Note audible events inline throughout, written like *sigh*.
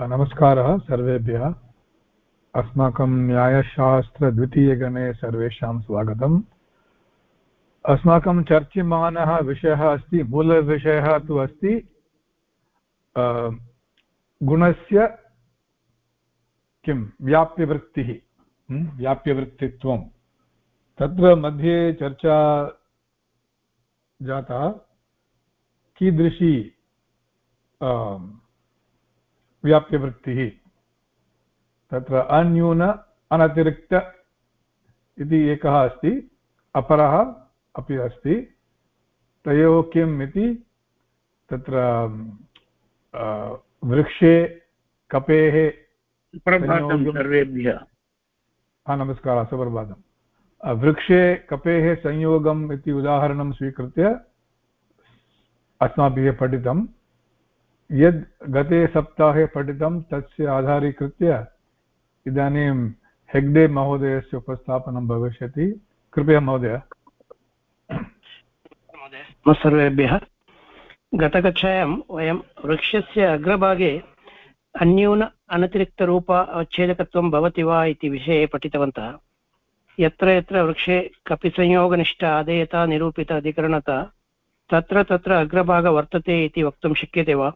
नमस्कारः सर्वेभ्यः। अस्माकं न्यायशास्त्रद्वितीयगणे सर्वेषां स्वागतम्। अस्माकं चर्च्यमानः विषयः अस्ति, मूलविषयः तु अस्ति गुणस्य किं, व्याप्यवृत्तिः व्याप्यवृत्तित्वं। तत्र मध्ये चर्चा जाता, कीदृशी व्याप्यवृत्तिः। तत्र अन्यून अनतिरिक्त इति एकः अस्ति अपरः अपि अस्ति। तयोः किम् इति तत्र वृक्षे कपेः सर्वेभ्यः। हा नमस्कारः सुप्रभातम्। वृक्षे कपेः संयोगम् इति उदाहरणं स्वीकृत्य अस्माभिः पठितं यद् गते सप्ताहे पठितं तस्य आधारीकृत्य इदानीं हेग्डे महोदयस्य उपस्थापनं भविष्यति। कृपया महोदय। सर्वेभ्यः। गतकक्षायां वयं वृक्षस्य अग्रभागे अन्यून अनतिरिक्तरूप अवच्छेदकत्वं भवति वा इति विषये पठितवन्तः। यत्र यत्र वृक्षे कपिसंयोगनिष्ठ आदेयता, निरूपित अधिकरणता, तत्र तत्र अग्रभाग वर्तते इति वक्तुं शक्यते वा?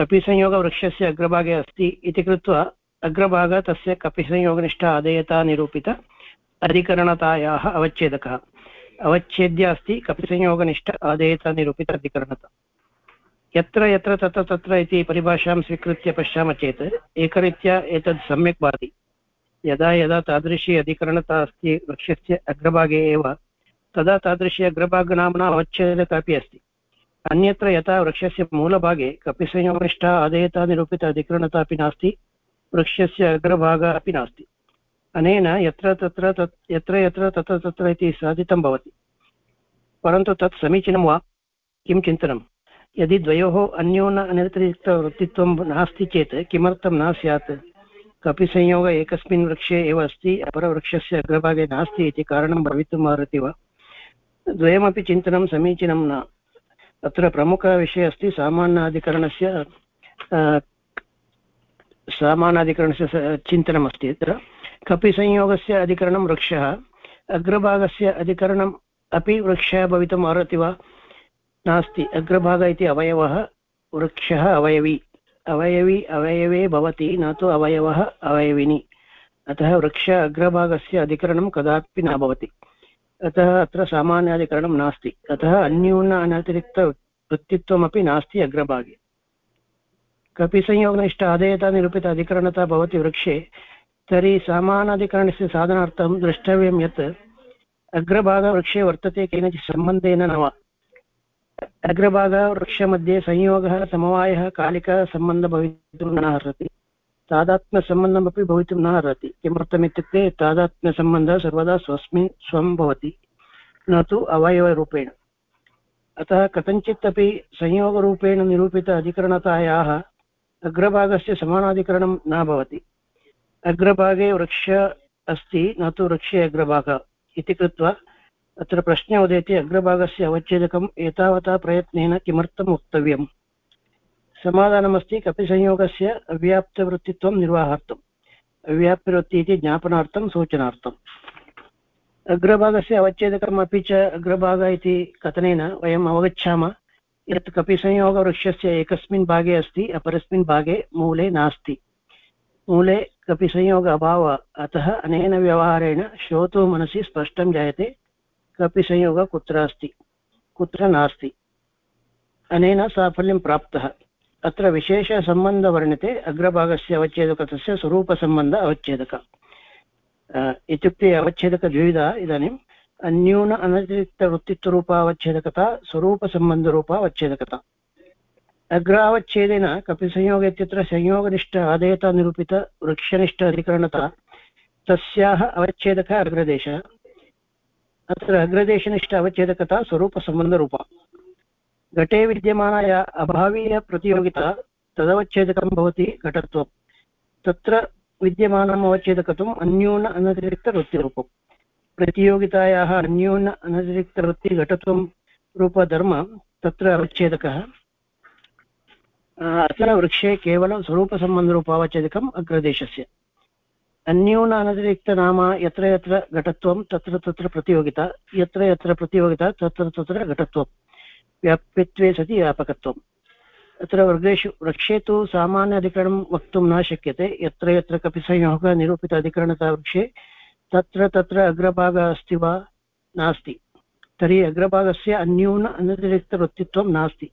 कपिसंयोगवृक्षस्य अग्रभागे अस्ति इति कृत्वा अग्रभागः तस्य कपिसंयोगनिष्ठ आदेयता निरूपित अधिकरणतायाः अवच्छेदकः। अवच्छेद्य अस्ति कपिसंयोगनिष्ठ आदेयता निरूपित अधिकरणता। यत्र यत्र तत्र तत्र इति परिभाषां स्वीकृत्य पश्यामः चेत् एकरीत्या एतद् सम्यक् भाति। यदा यदा तादृशी अधिकरणता अस्ति वृक्षस्य अग्रभागे एव, तदा तादृशी अग्रभागनाम्ना अवच्छेदता अपि अस्ति। अन्यत्र यथा वृक्षस्य मूलभागे कपिसंयोगनिष्ठा आदेयता, निरूपित, अधिकरणता अपि नास्ति, वृक्षस्य अग्रभागः अपि नास्ति। अनेन यत्र तत्र तत्, यत्र यत्र तत्र तत्र इति साधितं भवति। परन्तु तत् समीचीनं वा? किं चिन्तनं? यदि द्वयोः अन्योन अनतिरिक्तवृत्तित्वं नास्ति चेत् किमर्थं न स्यात्? कपिसंयोग एकस्मिन् वृक्षे एव अस्ति, अपरवृक्षस्य अग्रभागे नास्ति इति कारणं भवितुम् अर्हति वा? द्वयमपि चिन्तनं समीचीनं न। अत्र प्रमुखविषयः अस्ति सामान्याधिकरणस्य सामानाधिकरणस्य चिन्तनमस्ति अत्र। कपिसंयोगस्य अधिकरणं वृक्षः, अग्रभागस्य अधिकरणम् अपि वृक्षः भवितुम् अर्हति वा? नास्ति। अग्रभाग इति अवयवः, वृक्षः अवयवी। अवयवी अवयवे भवति, न तु अवयवः अवयविनी। अतः वृक्ष अग्रभागस्य अधिकरणं कदापि न भवति। अतः अत्र सामान्याधिकरणं नास्ति। अतः अन्यून अनतिरिक्तवृत्तित्वमपि नास्ति अग्रभागे। कपिसंयोगनिष्ठ आदेयता निरूपित अधिकरणता भवति वृक्षे, तर्हि सामानाधिकरणस्य साधनार्थं द्रष्टव्यं यत् अग्रभागवृक्षे वर्तते केनचित् सम्बन्धेन न वा। अग्रभागः वृक्षमध्ये संयोगः, समवायः कालिकसम्बन्धः भवितुं न अर्हति। तादात्म्यसम्बन्धमपि भवितुं न अर्हति। किमर्थमित्युक्ते तादात्म्यसम्बन्धः सर्वदा स्वस्मिन् स्वं भवति, न तु अवयवरूपेण। अतः कथञ्चित् अपि संयोगरूपेण निरूपित अधिकरणतायाः अग्रभागस्य समानाधिकरणं न भवति। अग्रभागे वृक्ष अस्ति, न तु वृक्षे अग्रभागः इति कृत्वा अत्र प्रश्ने उदेति अग्रभागस्य अवच्छेदकम् एतावता प्रयत्नेन किमर्थम् वक्तव्यम् समाधानमस्ति कपिसंयोगस्य अव्याप्तवृत्तित्वं निर्वाहार्थम् अव्याप्तिवृत्ति इति ज्ञापनार्थं सूचनार्थम् अग्रभागस्य अवच्छेदकम् अपि च अग्रभाग इति कथनेन वयम् अवगच्छामः, यत् कपिसंयोगवृक्षस्य एकस्मिन् भागे अस्ति, अपरस्मिन् भागे मूले नास्ति। मूले कपिसंयोग अभावः अतः अनेन व्यवहारेण श्रोतुः मनसि स्पष्टं जायते, कपिसंयोगः कुत्र अस्ति, कुत्र नास्ति। अनेन साफल्यं प्राप्तः। अत्र विशेषसम्बन्धः वर्ण्यते अग्रभागस्य अवच्छेदकतस्य स्वरूपसम्बन्ध अवच्छेदक। इत्युक्ते अवच्छेदकद्विविधा इदानीम् अन्यून अनतिरिक्तवृत्तित्वरूपावच्छेदकता स्वरूपसम्बन्धरूपा अवच्छेदकता अग्रावच्छेदेन कपिसंयोग इत्यत्र संयोगनिष्ठ आदेयता निरूपित वृक्षनिष्ठ अधिकरणता तस्याः अवच्छेदकः अग्रदेशः। अत्र अग्रदेशनिष्ठ अवच्छेदकता स्वरूपसम्बन्धरूपा। घटे विद्यमानाया अभावीयप्रतियोगिता तदवच्छेदकं भवति घटत्वं। तत्र विद्यमानम् अवच्छेदकत्वम् अन्यून अनतिरिक्तवृत्तिरूपम्। प्रतियोगितायाः अन्यून अनतिरिक्तवृत्तिघटत्वं रूपधर्म तत्र अवच्छेदकः। अत्र वृक्षे केवलं स्वरूपसम्बन्धरूपावच्छेदकम् अग्रदेशस्य। अन्यून अनतिरिक्तनाम यत्र यत्र घटत्वं तत्र तत्र प्रतियोगिता, यत्र यत्र प्रतियोगिता तत्र तत्र घटत्वं व्याप्यत्वे सति व्यापकत्वम्। अत्र वर्गेषु वृक्षे तु सामान्य अधिकरणं वक्तुं न शक्यते। यत्र यत्र कपि संयोगः, निरूपित अधिकरणता वृक्षे, तत्र तत्र अग्रभागः अस्ति वा? नास्ति। तर्हि अग्रभागस्य अन्यून अनतिरिक्तवृत्तित्वं नास्ति।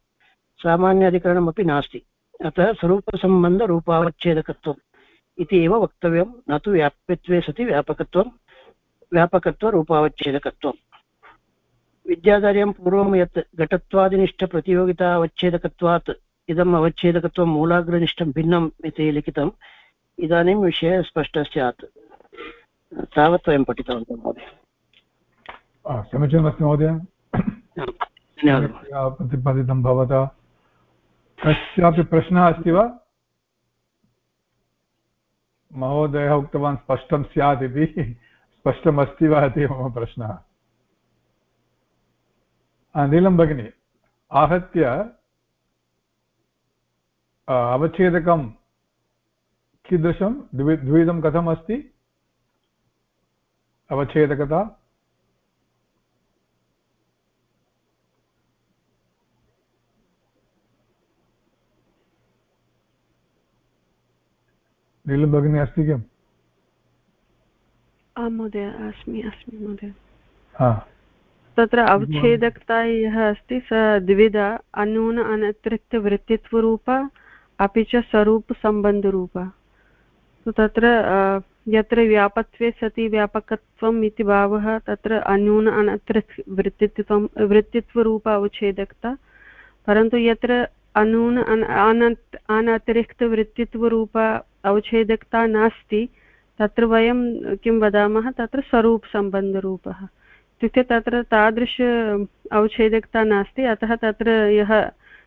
सामान्य अधिकरणमपि नास्ति। अतः स्वरूपसम्बन्धरूपावच्छेदकत्वम् इति एव वक्तव्यं। न तु व्याप्यत्वे सति व्यापकत्वं। व्यापकत्वरूपावच्छेदकत्वम्। विद्याधार्यं पूर्वं यत् घटत्वादिनिष्ठप्रतियोगिता अवच्छेदकत्वात् इदम् अवच्छेदकत्वं मूलाग्रनिष्ठं भिन्नम् इति लिखितम्। इदानीं विषयः स्पष्टः स्यात्। तावत् वयं पठितवन्तः महोदय। समीचीनमस्ति महोदय। प्रतिपादितं भवता। कस्यापि प्रश्नः अस्ति वा? महोदयः उक्तवान् स्पष्टं स्यात् इति। स्पष्टमस्ति वा इति मम प्रश्नः। नीलं भगिनि आहत्य अवच्छेदकं कीदृशं द्वि द्विविधं कथम् अस्ति? अवच्छेदकता? नीलं भगिनी अस्ति किम्? आं महोदय अस्मि अस्मि महोदय। तत्र अवच्छेदकता यः अस्ति स द्विधा अनून अनतिरिक्तवृत्तित्वरूप अपि च स्वरूपसम्बन्धरूप। तत्र यत्र व्यापत्वे सति व्यापकत्वम् इति भावः तत्र अनून अनतिरिक् वृत्तित्वं वृत्तित्वरूप अवच्छेदकता। परन्तु यत्र अनून अनतिरिक्तवृत्तित्वरूप अवच्छेदकता नास्ति तत्र वयं किं वदामः तत्र स्वरूपसम्बन्धरूपः। इत्युक्ते तत्र तादृश अवच्छेदकता नास्ति, अतः तत्र यः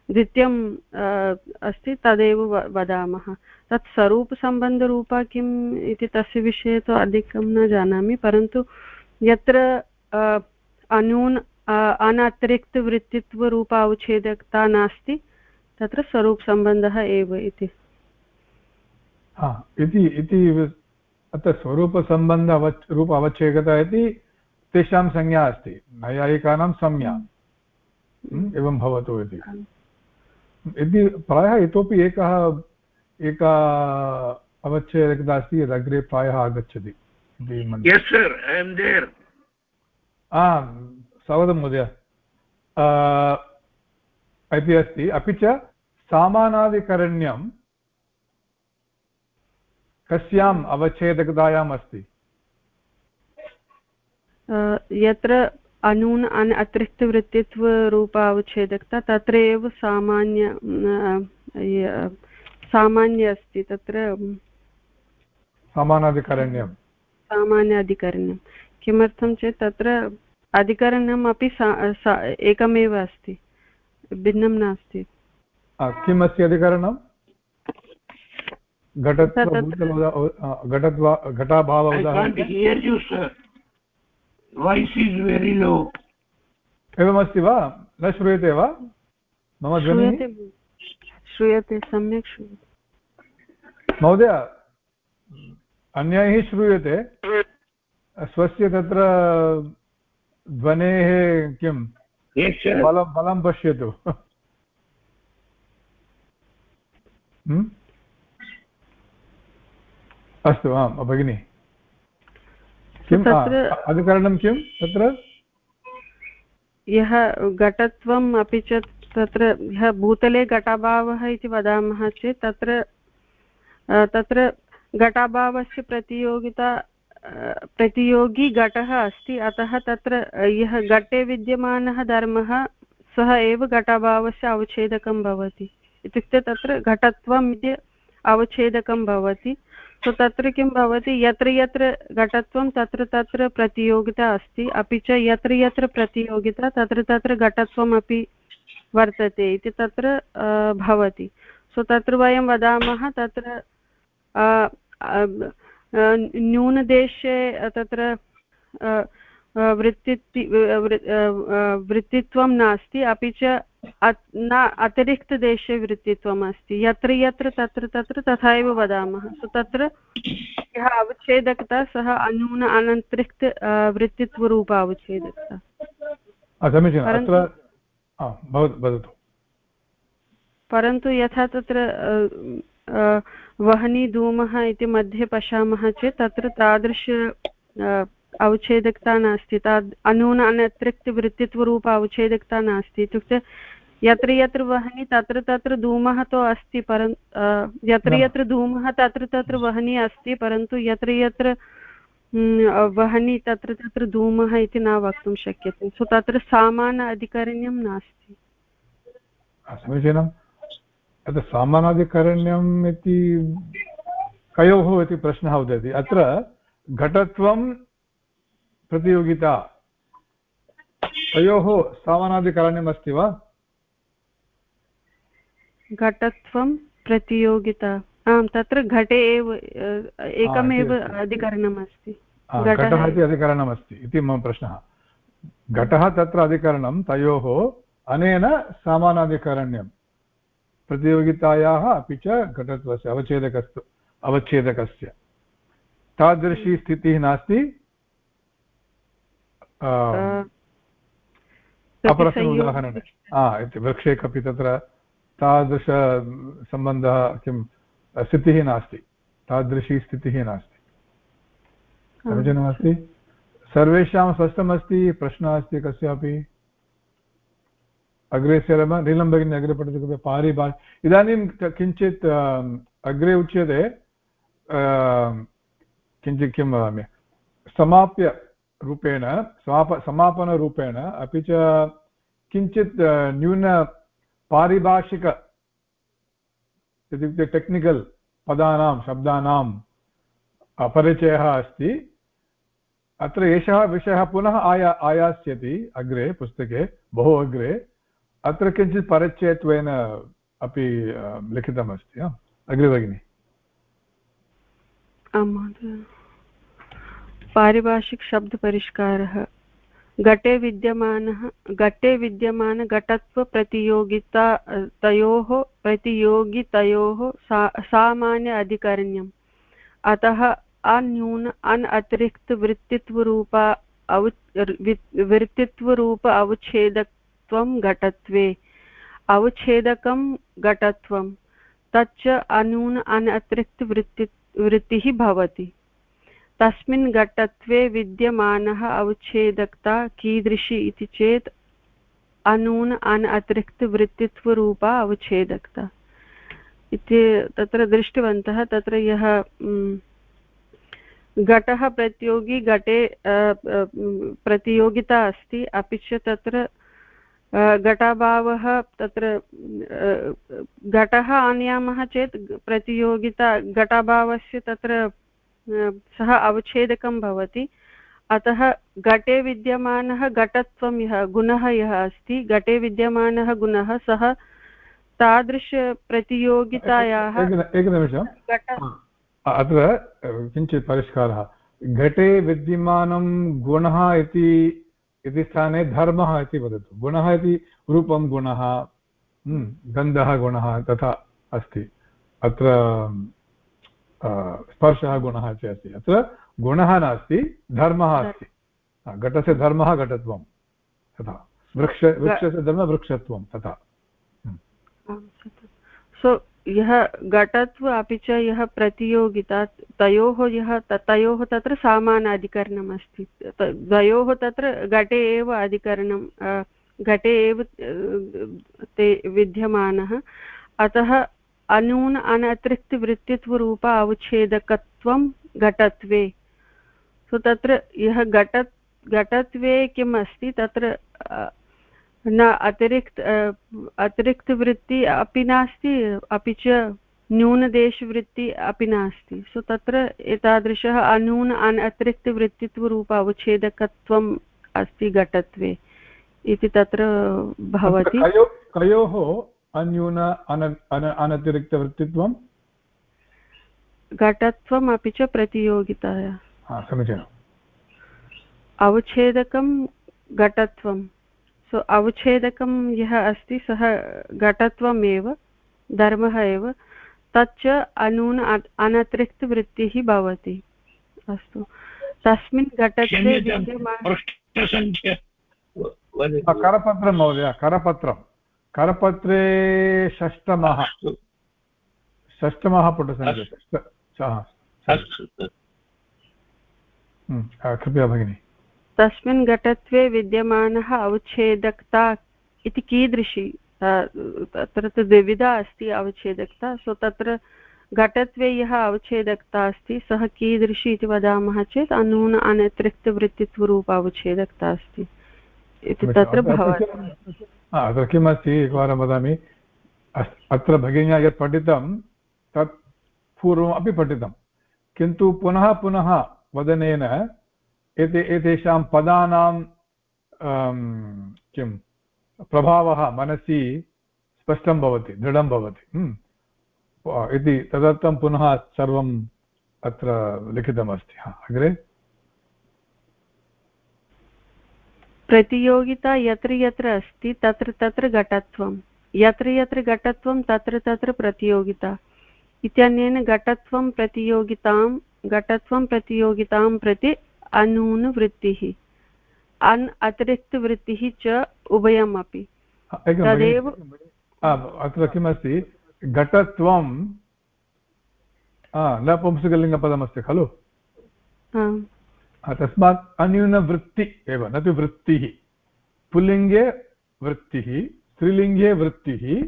द्वितीयम् अस्ति तदेव वदामः। तत् स्वरूपसम्बन्धरूपा किम् इति तस्य विषये तु अधिकं न जानामि, परन्तु यत्र अनून् अनतिरिक्तवृत्तित्वरूप अवच्छेदकता नास्ति, तत्र स्वरूपसम्बन्धः एव इति। अत्र स्वरूपसम्बन्ध अवच् रूप अवच्छेदकता इति तेषां संज्ञा अस्ति। नैयायिकानां संज्ञा। हम्म, एवं भवतु इति। यदि प्रायः इतोपि एकः एका अवच्छेदकता अस्ति यदग्रे प्रायः आगच्छति। स्वागतं महोदय। इति अस्ति। अपि च सामानादिकरण्यं कस्याम् अवच्छेदकतायाम् अस्ति। यत्र अनून अन् अतिरिक्तवृत्तित्वरूप अवच्छेदकता तत्र एव सामान्य सामान्य अस्ति तत्र समानाधिकरण्यं सामान्याधिकरण्यं किमर्थं चेत् तत्र अधिकरणम् अपि एकमेव अस्ति भिन्नं नास्ति। किम् अस्ति अधिकरणं? घटाभाव एवमस्ति वा? न श्रूयते वा? मम ध्वनिः? श्रूयते सम्यक् श्रूयते। महोदय अन्यैः श्रूयते। स्वस्य तत्र ध्वनेः किं? बलं बलं पश्यतु। hmm? अस्तु आम् भगिनि। किम्? अधिकरणं किं तत्र? यः घटत्वम् अपि च तत्र यः भूतले घटाभावः इति वदामः चेत् तत्र तत्र घटाभावस्य प्रतियोगिता प्रतियोगी घटः अस्ति। अतः तत्र यः घटे विद्यमानः धर्मः सः एव घटाभावस्य अवच्छेदकं भवति। इत्युक्ते तत्र घटत्वम् इति अवच्छेदकं भवति। सो तत्र किं भवति? यत्र यत्र घटत्वं, तत्र तत्र प्रतियोगिता अस्ति। अपि च यत्र यत्र प्रतियोगिता, तत्र तत्र घटत्वमपि वर्तते इति तत्र भवति। सो तत्र वयं वदामः, तत्र न्यूनदेशे, तत्र वृत्ति वृत्तित्वं नास्ति अपि च न अतिरिक्तदेशे वृत्तित्वम् अस्ति। यत्र यत्र तत्र तत्र तथा एव वदामः। सो तत्र यः अवच्छेदकता सः अनून अनतिरिक्त वृत्तित्वरूप अवच्छेदकता। परन्तु यथा तत्र वह्नि धूमः इति मध्ये पश्यामः चेत् तत्र तादृश अवच्छेदकता नास्ति। तद् अनून अनतिरिक्तवृत्तित्वरूप अवच्छेदकता नास्ति। इत्युक्ते यत्र यत्र वह्नि तत्र तत्र धूमः तु अस्ति परन् यत्र यत्र धूमः तत्र तत्र वह्नि अस्ति परन्तु यत्र यत्र वह्नि तत्र तत्र धूमः इति न वक्तुं शक्यते। सो तत्र सामान्य अधिकरण्यं नास्ति। समीचीनं। तत् सामानाधिकरण्यम् इति कयोः इति प्रश्नः उदेति। अत्र घटत्वं प्रतियोगिता। तयोः सामानाधिकरण्यम् अस्ति वा? घटत्वं प्रतियोगिता। आम् तत्र घटे एव एकमेव अधिकरणम् अस्ति घटः इति अधिकरणम् अस्ति इति मम प्रश्नः। घटः तत्र अधिकरणं तयोः अनेन सामानाधिकरण्यं। प्रतियोगितायाः अपि च घटत्वस्य अवच्छेदकस्तु अवच्छेदकस्य। तादृशी स्थितिः नास्ति। अपरस्मिन् उदाहरणे. वृक्षे कपि तत्र तादृशसम्बन्धः किं स्थितिः नास्ति। तादृशी स्थितिः नास्ति। समीचीनमस्ति सर्वेषां स्पष्टमस्ति? प्रश्नः अस्ति कस्यापि? अग्रे सरम नीलं भगिनी अग्रे पठति कृपया पारिभा इदानीं किञ्चित् अग्रे उच्यते। किञ्चित् किं वदामि? समाप्य रूपेण, समाप, समापनरूपेण अपि च किञ्चित् न्यून पारिभाषिक इत्युक्ते टेक्निकल् पदानां, शब्दानां परिचयः अस्ति। अत्र एषः विषयः पुनः आया, आयास्यति अग्रे, पुस्तके, बहु अग्रे। अत्र किञ्चित् परिचयत्वेन अपि लिखितमस्ति अग्रे भगिनि। पारिभाषिकशब्दपरिष्कारः घटे विद्यमानः, घटे विद्यमानघटत्वप्रतियोगिता तयोः, प्रतियोगितयोः सा, सामान्य अधिकरण्यम्। अतः अन्यून अन् अतिरिक्तवृत्तित्वरूपा अव वृत्तित्वरूप अवच्छेदकत्वं घटत्वे, अवच्छेदकं घटत्वं। तच्च अनून अन् अतिरिक्तवृत्ति वृत्तिः भवति। तस्मिन् घटत्वे विद्यमानः अवच्छेदकता कीदृशी इति चेत् अनून अन अतिरिक्तवृत्तित्वरूपा अवच्छेदकता। इति तत्र दृष्टवन्तः, तत्र यः घटः प्रतियोगी घटे प्रतियोगिता अस्ति, अपि च तत्र घटाभावः तत्र घटः आनयामः चेत् प्रतियोगिता, घटाभावस्य तत्र सः अवच्छेदकं भवति। अतः घटे विद्यमानः घटत्वं यः गुणः यः अस्ति घटे विद्यमानः गुणः सः तादृशप्रतियोगितायाः एकनिमिषम् अत्र किञ्चित् परिष्कारः। घटे विद्यमानं गुणः इति इति स्थाने धर्मः इति वदतु। गुणः इति रूपं गुणः गन्धः गुणः तथा अस्ति। अत्र स्पर्शः गुणः च अस्ति अत्र गुणः नास्ति धर्मः अस्ति घटस्य धर्मः घटत्वं तथा वृक्ष वृक्षस्य धर्मः वृक्षत्वं तथा सो यः घटत्व अपि च यः प्रतियोगिता तयोः यः तयोः तत्र सामानाधिकरणम् अस्ति द्वयोः तत्र घटे एव अधिकरणं घटे एव ते विद्यमानः अतः अनून अनतिरिक्तवृत्तित्वरूप अवच्छेदकत्वं घटत्वे। सो तत्र यः घट घटत्वे किम् अस्ति तत्र न अतिरिक्त अतिरिक्तवृत्ति अपि नास्ति अपि च न्यूनदेशवृत्ति अपि नास्ति। सो तत्र एतादृशः अनून अन् अतिरिक्तवृत्तित्वरूप अवच्छेदकत्वम् अस्ति घटत्वे इति तत्र भवति। कयोः अन्यून अनतिरिक्तवृत्तित्वं? घटत्वम् अपि च प्रतियोगिताया। समीचीनं। अवच्छेदकं घटत्वं। सो अवच्छेदकं यः अस्ति सः घटत्वमेव धर्मः एव तच्च अनून अनतिरिक्तवृत्तिः भवति। अस्तु। तस्मिन् घटत्वे करपत्रं महोदय करपत्रं। करपत्रे षष्टमः। षष्टमः पुटसङ्ख्या कृपया भगिनि। तस्मिन् घटत्वे विद्यमानः अवच्छेदकता इति कीदृशी? तत्र तु द्विविधा अस्ति अवच्छेदकता। सो तत्र घटत्वे यः अवच्छेदकता अस्ति सः कीदृशी इति वदामः चेत् अनून अनतिरिक्तवृत्तित्वरूप अवच्छेदकता अस्ति। इति तत्र भवति अत्र किमस्ति एकवारं वदामि अत्र भगिन्या यत् पठितं, तत् पूर्वम् अपि पठितं। किन्तु पुनः पुनः वदनेन, एते, एतेषां पदानां किं, प्रभावः मनसि स्पष्टं भवति, दृढं भवति। इति तदर्थं पुनः सर्वम् अत्र लिखितमस्ति। अग्रे? प्रतियोगिता यत्र यत्र अस्ति तत्र तत्र घटत्वं। यत्र यत्र घटत्वं तत्र तत्र प्रतियोगिता। इत्यनेन घटत्वं प्रतियोगितां घटत्वं प्रतियोगितां प्रति अनूनवृत्तिः। अन् अतिरिक्तवृत्तिः च उभयमपि। तदेव अत्र किमस्ति? घटत्वं नपुंसकलिङ्गपदमस्ति खलु? तस्मात् अन्यूनवृत्ति एव, न तु वृत्तिः। पुल्लिङ्गे वृत्तिः, स्त्रीलिङ्गे वृत्तिः,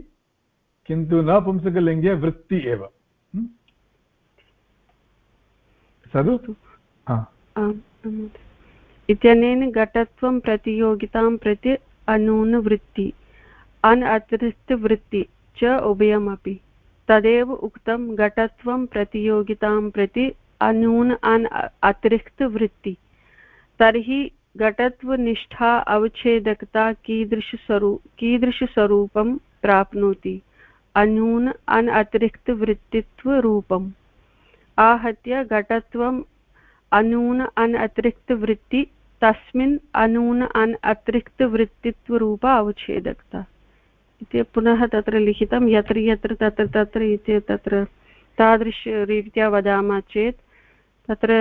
किन्तु नपुंसकलिङ्गे वृत्ति एव। सदु? इत्यनेन घटत्वं प्रतियोगितां प्रति अनूनवृत्ति अन् अतिरिक्तवृत्ति च उभयमपि। तदेव उक्तं घटत्वं प्रतियोगितां प्रति अनून अन् अतिरिक्तवृत्ति तर्हि घटत्वनिष्ठा अवच्छेदकता कीदृशस्वरू कीदृशस्वरूपं प्राप्नोति। अनून अन् अतिरिक्तवृत्तित्वरूपम् आहत्य घटत्वम् अनून अन् अतिरिक्तवृत्ति तस्मिन् अनून अन् अतिरिक्तवृत्तित्वरूपा अवच्छेदकता। इति पुनः तत्र लिखितं, यत्र यत्र तत्र तत्र इति तत्र तादृशरीत्या वदामः चेत् तत्र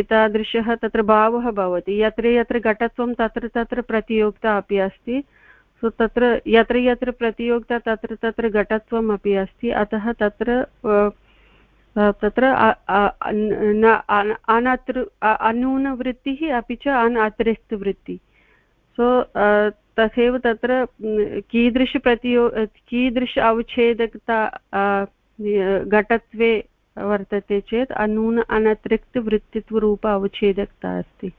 एतादृशः तत्र भावः भवति। यत्र यत्र घटत्वं तत्र तत्र प्रतियोगिता अपि अस्ति। सो तत्र यत्र यत्र प्रतियोगिता तत्र तत्र घटत्वम् अपि अस्ति। अतः तत्र तत्र अनतृ अनूनवृत्तिः अपि च अन् अतिरिक्तवृत्तिः सो तथैव तत्र कीदृशप्रतियो कीदृश अवच्छेदकता घटत्वे वर्तते चेत् अनून अनतिरिक्तवृत्तित्वरूप अवच्छेदकता अस्ति।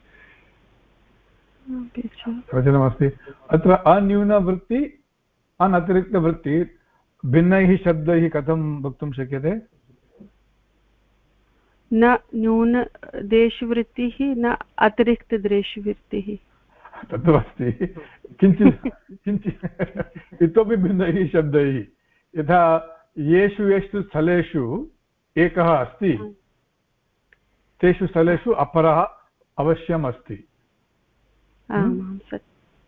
वचनमस्ति अत्र अन्यूनवृत्ति अनतिरिक्तवृत्ति भिन्नैः शब्दैः कथं वक्तुं शक्यते? न न्यूनदेशवृत्तिः न अतिरिक्तदेशवृत्तिः तत्तु अस्ति किञ्चित् किञ्चित् इतोपि भिन्नैः शब्दैः। यथा येषु येषु स्थलेषु एकः अस्ति। तेषु स्थलेषु अपरः अवश्यम् अस्ति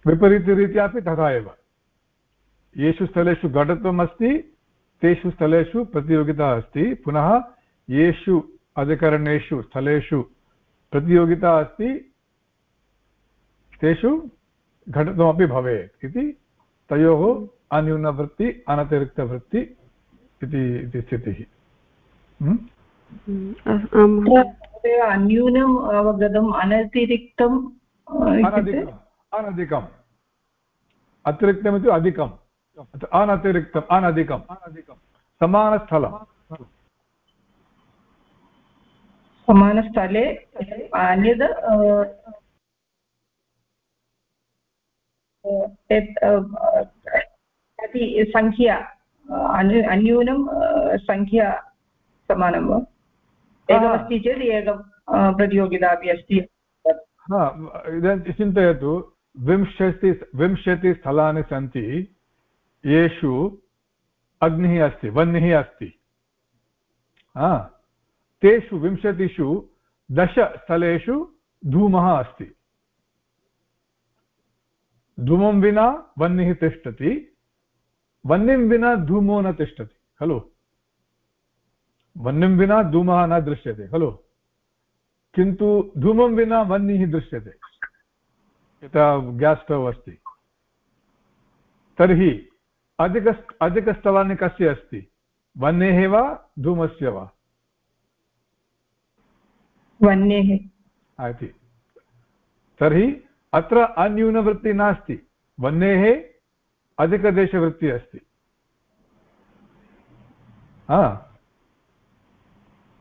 विपरीतरीत्या अपि तथा एव। येषु स्थलेषु घटत्वम् अस्ति तेषु स्थलेषु प्रतियोगिता अस्ति। पुनः येषु अधिकरणेषु स्थलेषु प्रतियोगिता अस्ति। तेषु घटितुमपि भवेत् इति तयोः अन्यूनवृत्ति अनतिरिक्तवृत्ति इति स्थितिः। अन्यूनम् अवगतम् अनतिरिक्तम् अनधिकम् अतिरिक्तमिति अधिकम् अनतिरिक्तम् अनधिकम् समानस्थलं समानस्थले अन्यद् कति सङ्ख्या अन्यूनं सङ्ख्या समानं वा एकमस्ति चेत् एकं प्रतियोगिता अपि अस्ति। इदानीं चिन्तयतु विंशति विंशतिस्थलानि सन्ति येषु अग्निः अस्ति वह्निः अस्ति। तेषु विंशतिषु दशस्थलेषु धूमः अस्ति। धूमं विना वह्निः तिष्ठति वह्निं विना धूमो न तिष्ठति खलु? वह्निं विना धूमः न दृश्यते खलु किन्तु धूमं विना वह्निः दृश्यते यथा ग्यास् स्टव् अस्ति तर्हि अधिक अधिकस्थलानि कस्य अस्ति वह्नेः वा धूमस्य वा वह्नेः इति तर्हि अत्र अन्यूनवृत्तिः नास्ति वह्नेः अधिकदेशवृत्तिः अस्ति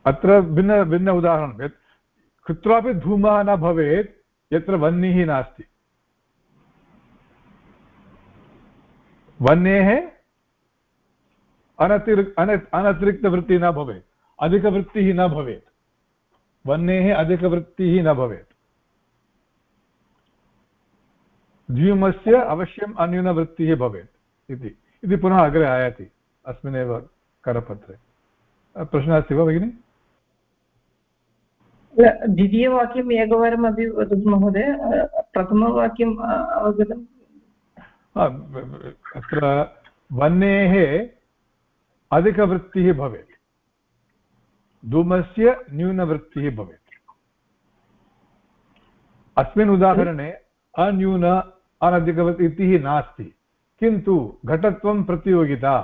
अत्र भिन्न भिन्न उदाहरणं। यत् कुत्रापि धूमः न भवेत्, यत्र वह्निः नास्ति। वह्नेः अनतिरि अन, अनतिरिक्तवृत्तिः न भवेत्। अधिकवृत्तिः न भवेत्। वह्नेः अधिकवृत्तिः न भवेत्। द्व्युमस्य अवश्यम् अन्यूनवृत्तिः भवेत् इति। इति पुनः अग्रे आयाति अस्मिन्नेव करपत्रे। प्रश्नः अस्ति वा भगिनि? द्वितीयवाक्यम् एकवारमपि वदतु महोदय, प्रथमवाक्यम् अवगतम् अत्र वह्नेः अधिकवृत्तिः भवेत्। धूमस्य न्यूनवृत्तिः भवेत्। अस्मिन् उदाहरणे अन्यून अनधिकवृत्तिः नास्ति, किन्तु घटत्वं प्रतियोगिता,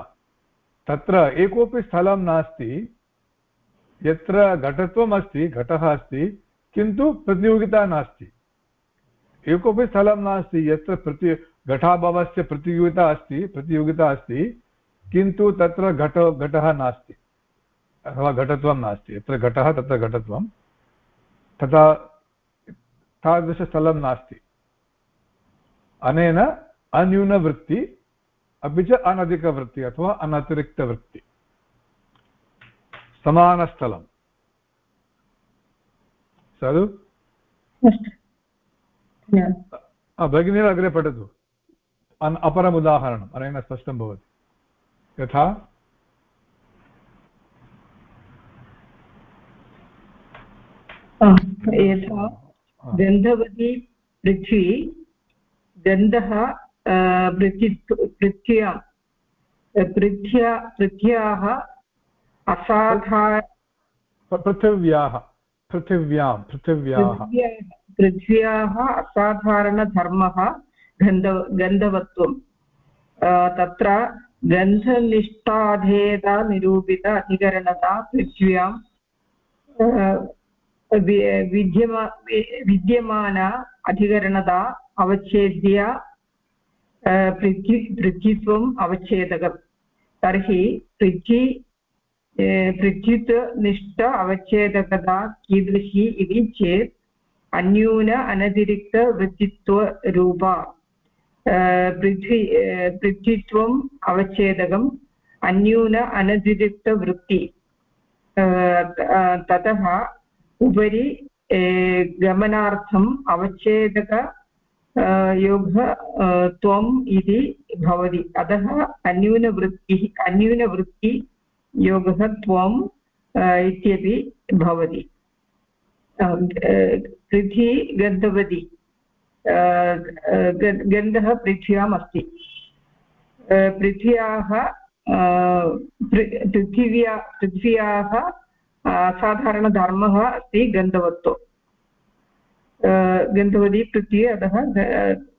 तत्र एकोपि स्थलं नास्ति यत्र घटत्वम् अस्ति घटः अस्ति, किन्तु प्रतियोगिता नास्ति। एकोपि स्थलं नास्ति, यत्र प्रति घटाभावस्य प्रतियोगिता अस्ति प्रतियोगिता अस्ति, किन्तु तत्र घट, घटः नास्ति। अथवा घटत्वं नास्ति, यत्र घटः, तत्र घटत्वं। तथा तादृशस्थलं नास्ति। अनेन अन्यूनवृत्ति, अपि च अनधिकवृत्ति अथवा अनतिरिक्तवृत्ति। समानस्थलं साधु भगिनी अग्रे पठतु अपरम् उदाहरणम् अनेन स्पष्टं भवति यथा यथा गन्धवती पृथ्वी गन्धः पृथि पृथ्व्यां पृथ्व्या पृथ्व्याः असाधार पृथिव्याः पृथिव्यां पृथिव्याः। पृथ्व्याः असाधारणधर्मः गन्ध गन्धवत्वं। तत्र गन्धनिष्ठाभेदा निरूपित अधिकरणता पृथ्व्यां। विद्यमा विद्यमान अधिकरणता अवच्छेद्य पृथ्वी पृथ्वीत्वम् अवच्छेदकम्। तर्हि पृथ्वी पृथ्वीत्वनिष्ठ अवच्छेदकता कीदृशी इति चेत् अन्यून अनतिरिक्तवृत्तित्वरूपा पृथ्वी पृथ्वीत्वम् अवच्छेदकम् अन्यून अनतिरिक्तवृत्ति ततः उपरि गमनार्थम् अवच्छेदक योगः त्वम् इति भवति अतः अन्यूनवृत्तिः अन्यूनवृत्तियोगः त्वम् इत्यपि भवति। पृथ्वी गन्धवती गन्धः पृथ्व्याम् अस्ति। पृथ्व्याः पृथिव्या, पृथ्व्याः साधारणधर्मः अस्ति गन्धवत्वं। गन्धवती पृथ्वी अतः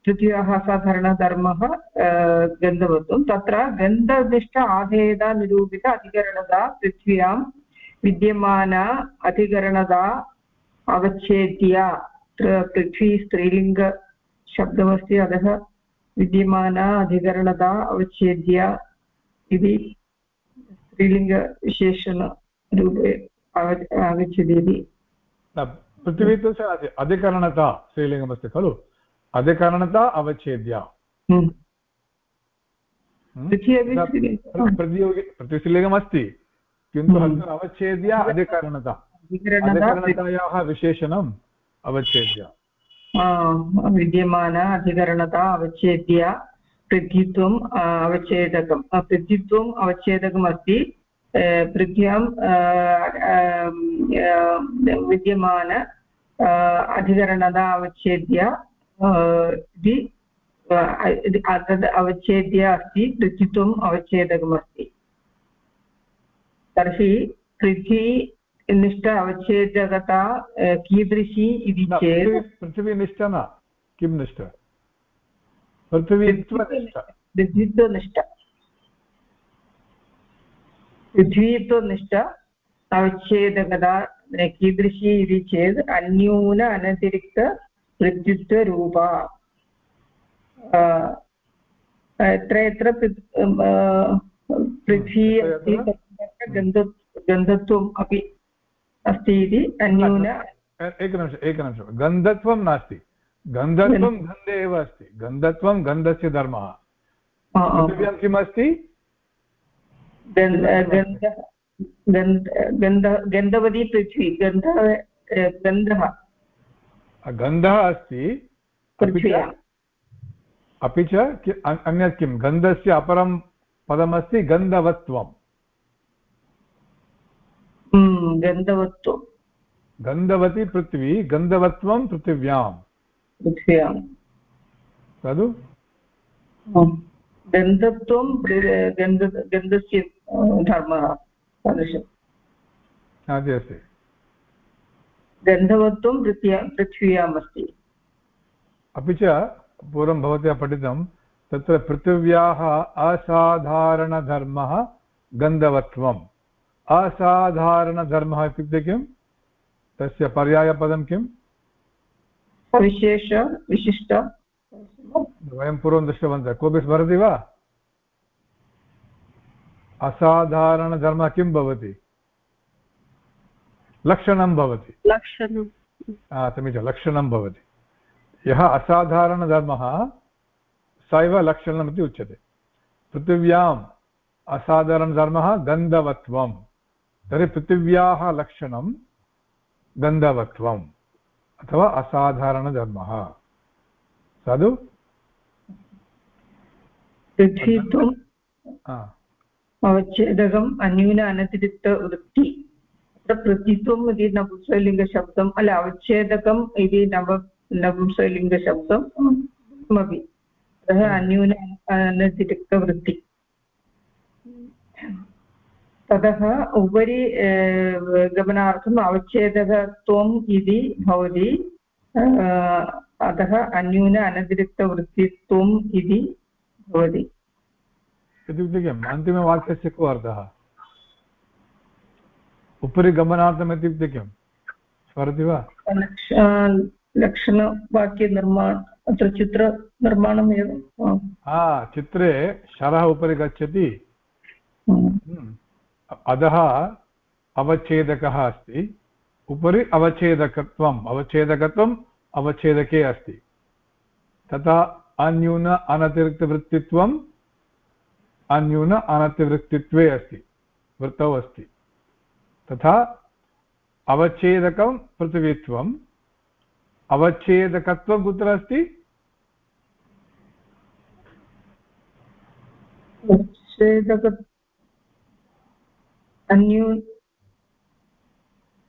पृथ्व्याः साधारणधर्मः गन्धवत्वं तत्र गन्धनिष्ठ आधेयता अधिकरणता पृथ्व्यां विद्यमाना अधिकरणता अवच्छेद्य पृथ्वी स्त्रीलिङ्गशब्दमस्ति अतः विद्यमाना अधिकरणता अवच्छेद्य इति स्त्रीलिङ्गविशेषणरूपे आगच्छति इति। पृथिवी तु अधिकरणता स्त्रीलिङ्गमस्ति खलु? अधिकरणता अवच्छेद्य प्रतियोगि प्रतिस्त्रीलिङ्गमस्ति किन्तु अत्र अवच्छेद्य अधिकरणता अधिकरणतायाः विशेषणम् अवच्छेद्य विद्यमान अधिकरणता अवच्छेद्य पृथ्वीत्वम् अवच्छेदकं पृथ्वीत्वम् अवच्छेदकम् अस्ति पृथ्व्यां विद्यमान अधिकरणता अवच्छेद्य इति तद् अवच्छेद्य अस्ति पृथ्वीत्वम् अवच्छेदकमस्ति तर्हि पृथ्वी निष्ठ अवच्छेदकता कीदृशी इति चेत् पृथिवीनिष्ठ न किं निष्ठ पृथिवीत्वनिष्ठ पृथ्वीत्वनिष्ठ अवच्छेदकता कीदृशी इति चेत् अन्यून अनतिरिक्तपृथ्वीत्वरूपा यत्र यत्र पृथ्वी अस्ति गन्ध गन्धत्वम् अपि अस्ति इति अन्यून एकनिमिषम् एकनिमिषं गन्धत्वं नास्ति गन्धत्वं गन्धे एव अस्ति गन्धत्वं गन्धस्य धर्मः पृथिव्यां गन्धवती पृथ्वी गन्धः गन्धः गन्धः अस्ति अपि च अन्यत् किं? गन्धस्य अपरं पदमस्ति गन्धवत्वम् हम्म, गन्धवत्वं गन्धवती पृथ्वी गन्धवत्वं पृथिव्याम्। पृथिव्यां तद्? गन्धत्वं गन्ध गन्धस्य धर्मः तादृशम् अस्ति। गन्धवत्वं पृथ्व्या पृथिव्याम् अस्ति अपि च पूर्वं भवत्या पठितं तत्र पृथिव्याः असाधारणधर्मः गन्धवत्वम्। असाधारणधर्मः इत्युक्ते किं तस्य पर्यायपदं किम्? विशेष विशिष्ट। वयं पूर्वं दृष्टवन्तः। कोऽपि स्मरति वा? असाधारणधर्मः किं भवति? लक्षणं भवति। लक्षणं। समीचीनं लक्षणं भवति। यः असाधारणधर्मः स एव लक्षणमिति उच्यते। पृथिव्याम् असाधारणधर्मः गन्धवत्वं तर्हि पृथिव्याः लक्षणं गन्धवत्वम् अथवा असाधारणधर्मः। साधु? अवच्छेदकम् अन्यून अनतिरिक्तवृत्ति तत्र पृथ्वीत्वम् इति नपुंसकलिङ्गशब्दम्, अल अवच्छेदकम् इति नव नपुंसकलिङ्गशब्दं किमपि अतः अन्यून अनतिरिक्तवृत्ति ततः उपरि गमनार्थम् अवच्छेदकत्वम् इति भवति। अतः अन्यून अनतिरिक्तवृत्तित्वम् इति भवति। इत्युक्ते किम्? अन्तिमवाक्यस्य को अर्थः उपरि गमनार्थम् इत्युक्ते किं स्मरति वा लक्षणवाक्यनिर्माण अत्र चित्रनिर्माणम् एव हा चित्रे शरः उपरि गच्छति। हम्म। अधः अवच्छेदकः अस्ति। उपरि अवच्छेदकत्वम् अवच्छेदकत्वम् अवच्छेदके अस्ति। तथा अन्यून अनतिरिक्तवृत्तित्वम् अन्यून अनतिवृत्तित्वे अस्ति। वृत्तौ अस्ति। तथा अवच्छेदकं पृथिवीत्वम् अवच्छेदकत्वं कुत्र अस्ति? अवच्छेदक अन्यू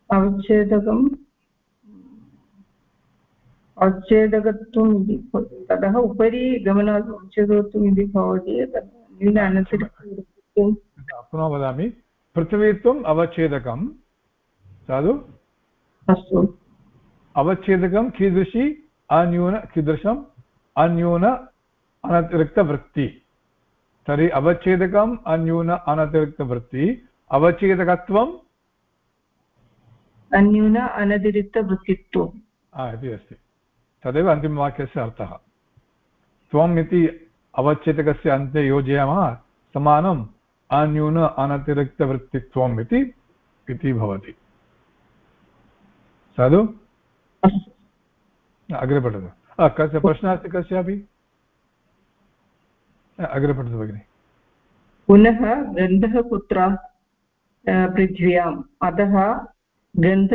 अवच्छेदकम् औच्छेदकत्वम् इति ततः उपरि गमनात् औच्छेदकत्वम् इति भवति पुनः वदामि पृथिवीत्वम् अवच्छेदकं साधु? अस्तु। अवच्छेदकं कीदृशी? अन्यून कीदृशम्? अन्यून अनतिरिक्तवृत्ति। तर्हि अवच्छेदकम् अन्यून अनतिरिक्तवृत्ति। अवच्छेदकत्वम्? अन्यून अनतिरिक्तवृत्तित्वम्। इति अस्ति। तदेव अन्तिमवाक्यस्य अर्थः। त्वम् इति अवच्छेदकस्य अन्ते योजयामः। समानम्। अन्यून अनतिरिक्तवृत्तित्वम् इति इति भवति। साधु? अग्रे पठतु। कस्य प्रश्नः अस्ति कस्यापि? अग्रे पठतु भगिनि। पुनः गन्धः कुत्र पृथ्व्याम्? अतः गन्ध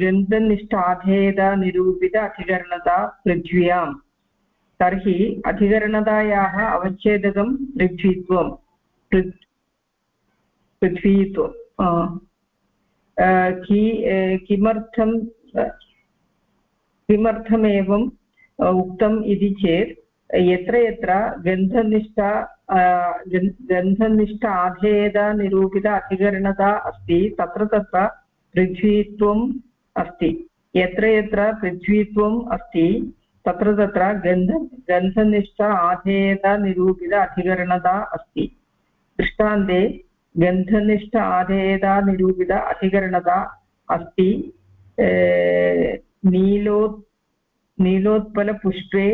गन्धनिष्ठाभेदनिरूपित अधिकरणता पृथ्व्यां तर्हि अधिकरणतायाः अवच्छेदकं पृथ्वीत्वं पृथ्वीत्वं कि किमर्थं किमर्थमेवम् उक्तम् इति चेत्, यत्र यत्र गन्धनिष्ठा गन्धनिष्ठ आधेयता निरूपित अधिकरणता अस्ति, तत्र तत्र पृथ्वीत्वम् अस्ति। यत्र यत्र पृथ्वीत्वम् अस्ति, तत्र तत्र गन्ध, गन्धनिष्ठ आधेयता निरूपित अधिकरणता अस्ति। दृष्टान्ते गन्धनिष्ठ आधेयता निरूपित अधिकरणता अस्ति नीलो नीलोत्पलपुष्पे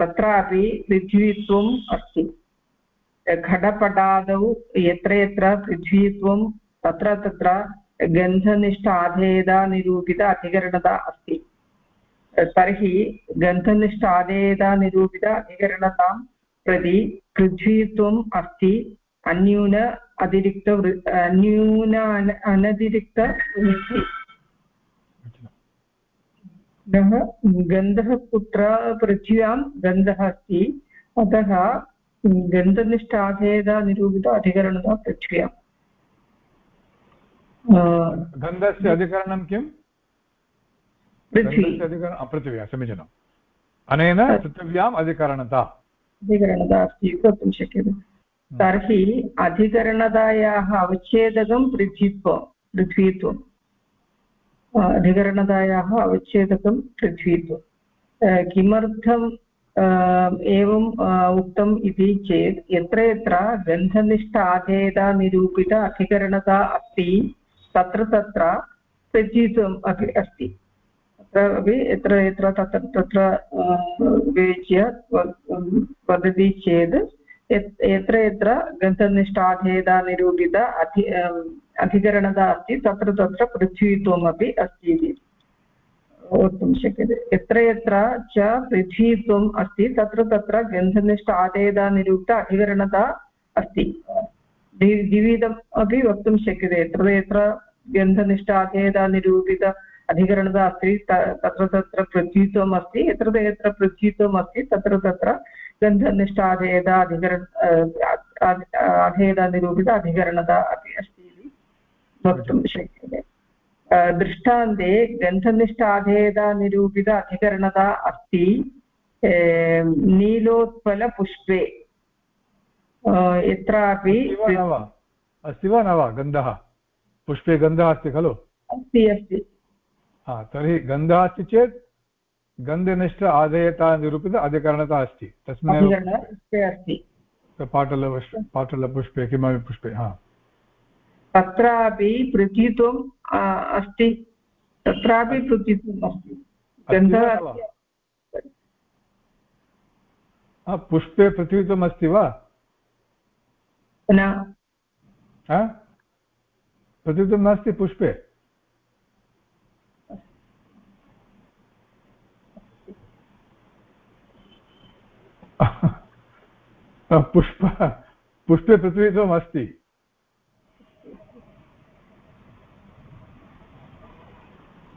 तत्रापि पृथ्वीत्वम् अस्ति। घटपटादौ यत्र यत्र पृथ्वीत्वं तत्र तत्र गन्धनिष्ठ आधेयता निरूपित अधिकरणता अस्ति। तर्हि गन्धनिष्ठ आधेयता निरूपित अधिकरणतां प्रति पृथ्वीत्वम् अस्ति। अन्यून अतिरिक्त अन्यून अनतिरिक्त गन्धः कुत्र पृथिव्यां गन्धः अस्ति। अतः गन्धनिष्ठाभेदा निरूपित अधिकरणता पृथिव्याम्। गन्धस्य अधिकरणं किं? पृथिव्या समीचीनम् अनेन पृथिव्याम् अधिकरणता। अधिकरणता अस्ति वक्तुं शक्यते। तर्हि अधिकरणतायाः अवच्छेदकं पृथ्वीत्वं पृथ्वीत्वम् अधिकरणतायाः अवच्छेदकं पृथ्वीत्वं। किमर्थम् एवम् उक्तम् इति चेत् यत्र यत्र गन्धनिष्ठ आधेयता निरूपित अधिकरणता अस्ति, तत्र तत्र पृथ्वीत्वम् अपि अस्ति। तत्र अपि यत्र यत्र तत्र तत्र उपयुज्य वदति चेत् यत्र यत्र गन्धनिष्ठाधेयता निरूपित अधि अधिकरणता अस्ति, तत्र तत्र पृथ्वीत्वमपि अस्ति इति। वक्तुं शक्यते। यत्र यत्र च पृथ्वीत्वम् अस्ति, तत्र तत्र गन्धनिष्ठ आदेयता निरूपित अधिकरणता अस्ति। द्विविधम् अपि वक्तुं शक्यते। यत्र यत्र गन्धनिष्ठ आदेयता निरूपित अधिकरणता अस्ति तत्र तत्र पृथ्वीत्वम् अस्ति यत्र यत्र पृथ्वीत्वम् अस्ति, तत्र तत्र गन्धनिष्ठ आधेयता अधिकरण आधेयता निरूपित अधिकरणता अपि अस्ति वक्तुं शक्यते। दृष्टान्ते गन्धनिष्ठाभेदा निरूपित अधिकरणता अस्ति नीलोत्पलपुष्पे। यत्रापि अस्ति वा न वा? गन्धः? पुष्पे गन्धः अस्ति खलु? अस्ति अस्ति। तर्हि गन्धः अस्ति चेत् गन्धनिष्ठ आधेयता निरूपित अधिकरणता अस्ति। तस्मिन् अस्ति। पाटलपुष्पे किमपि पुष्पे हा। तत्रापि पृथित्वम् अस्ति। तत्रापि पृथित्वम् अस्ति। पुष्पे पृथ्वीत्वम् अस्ति। वा? न। पृथ्वीत्वं नास्ति पुष्पे? पुष्प पुष्पे पृथ्वीत्वम् अस्ति।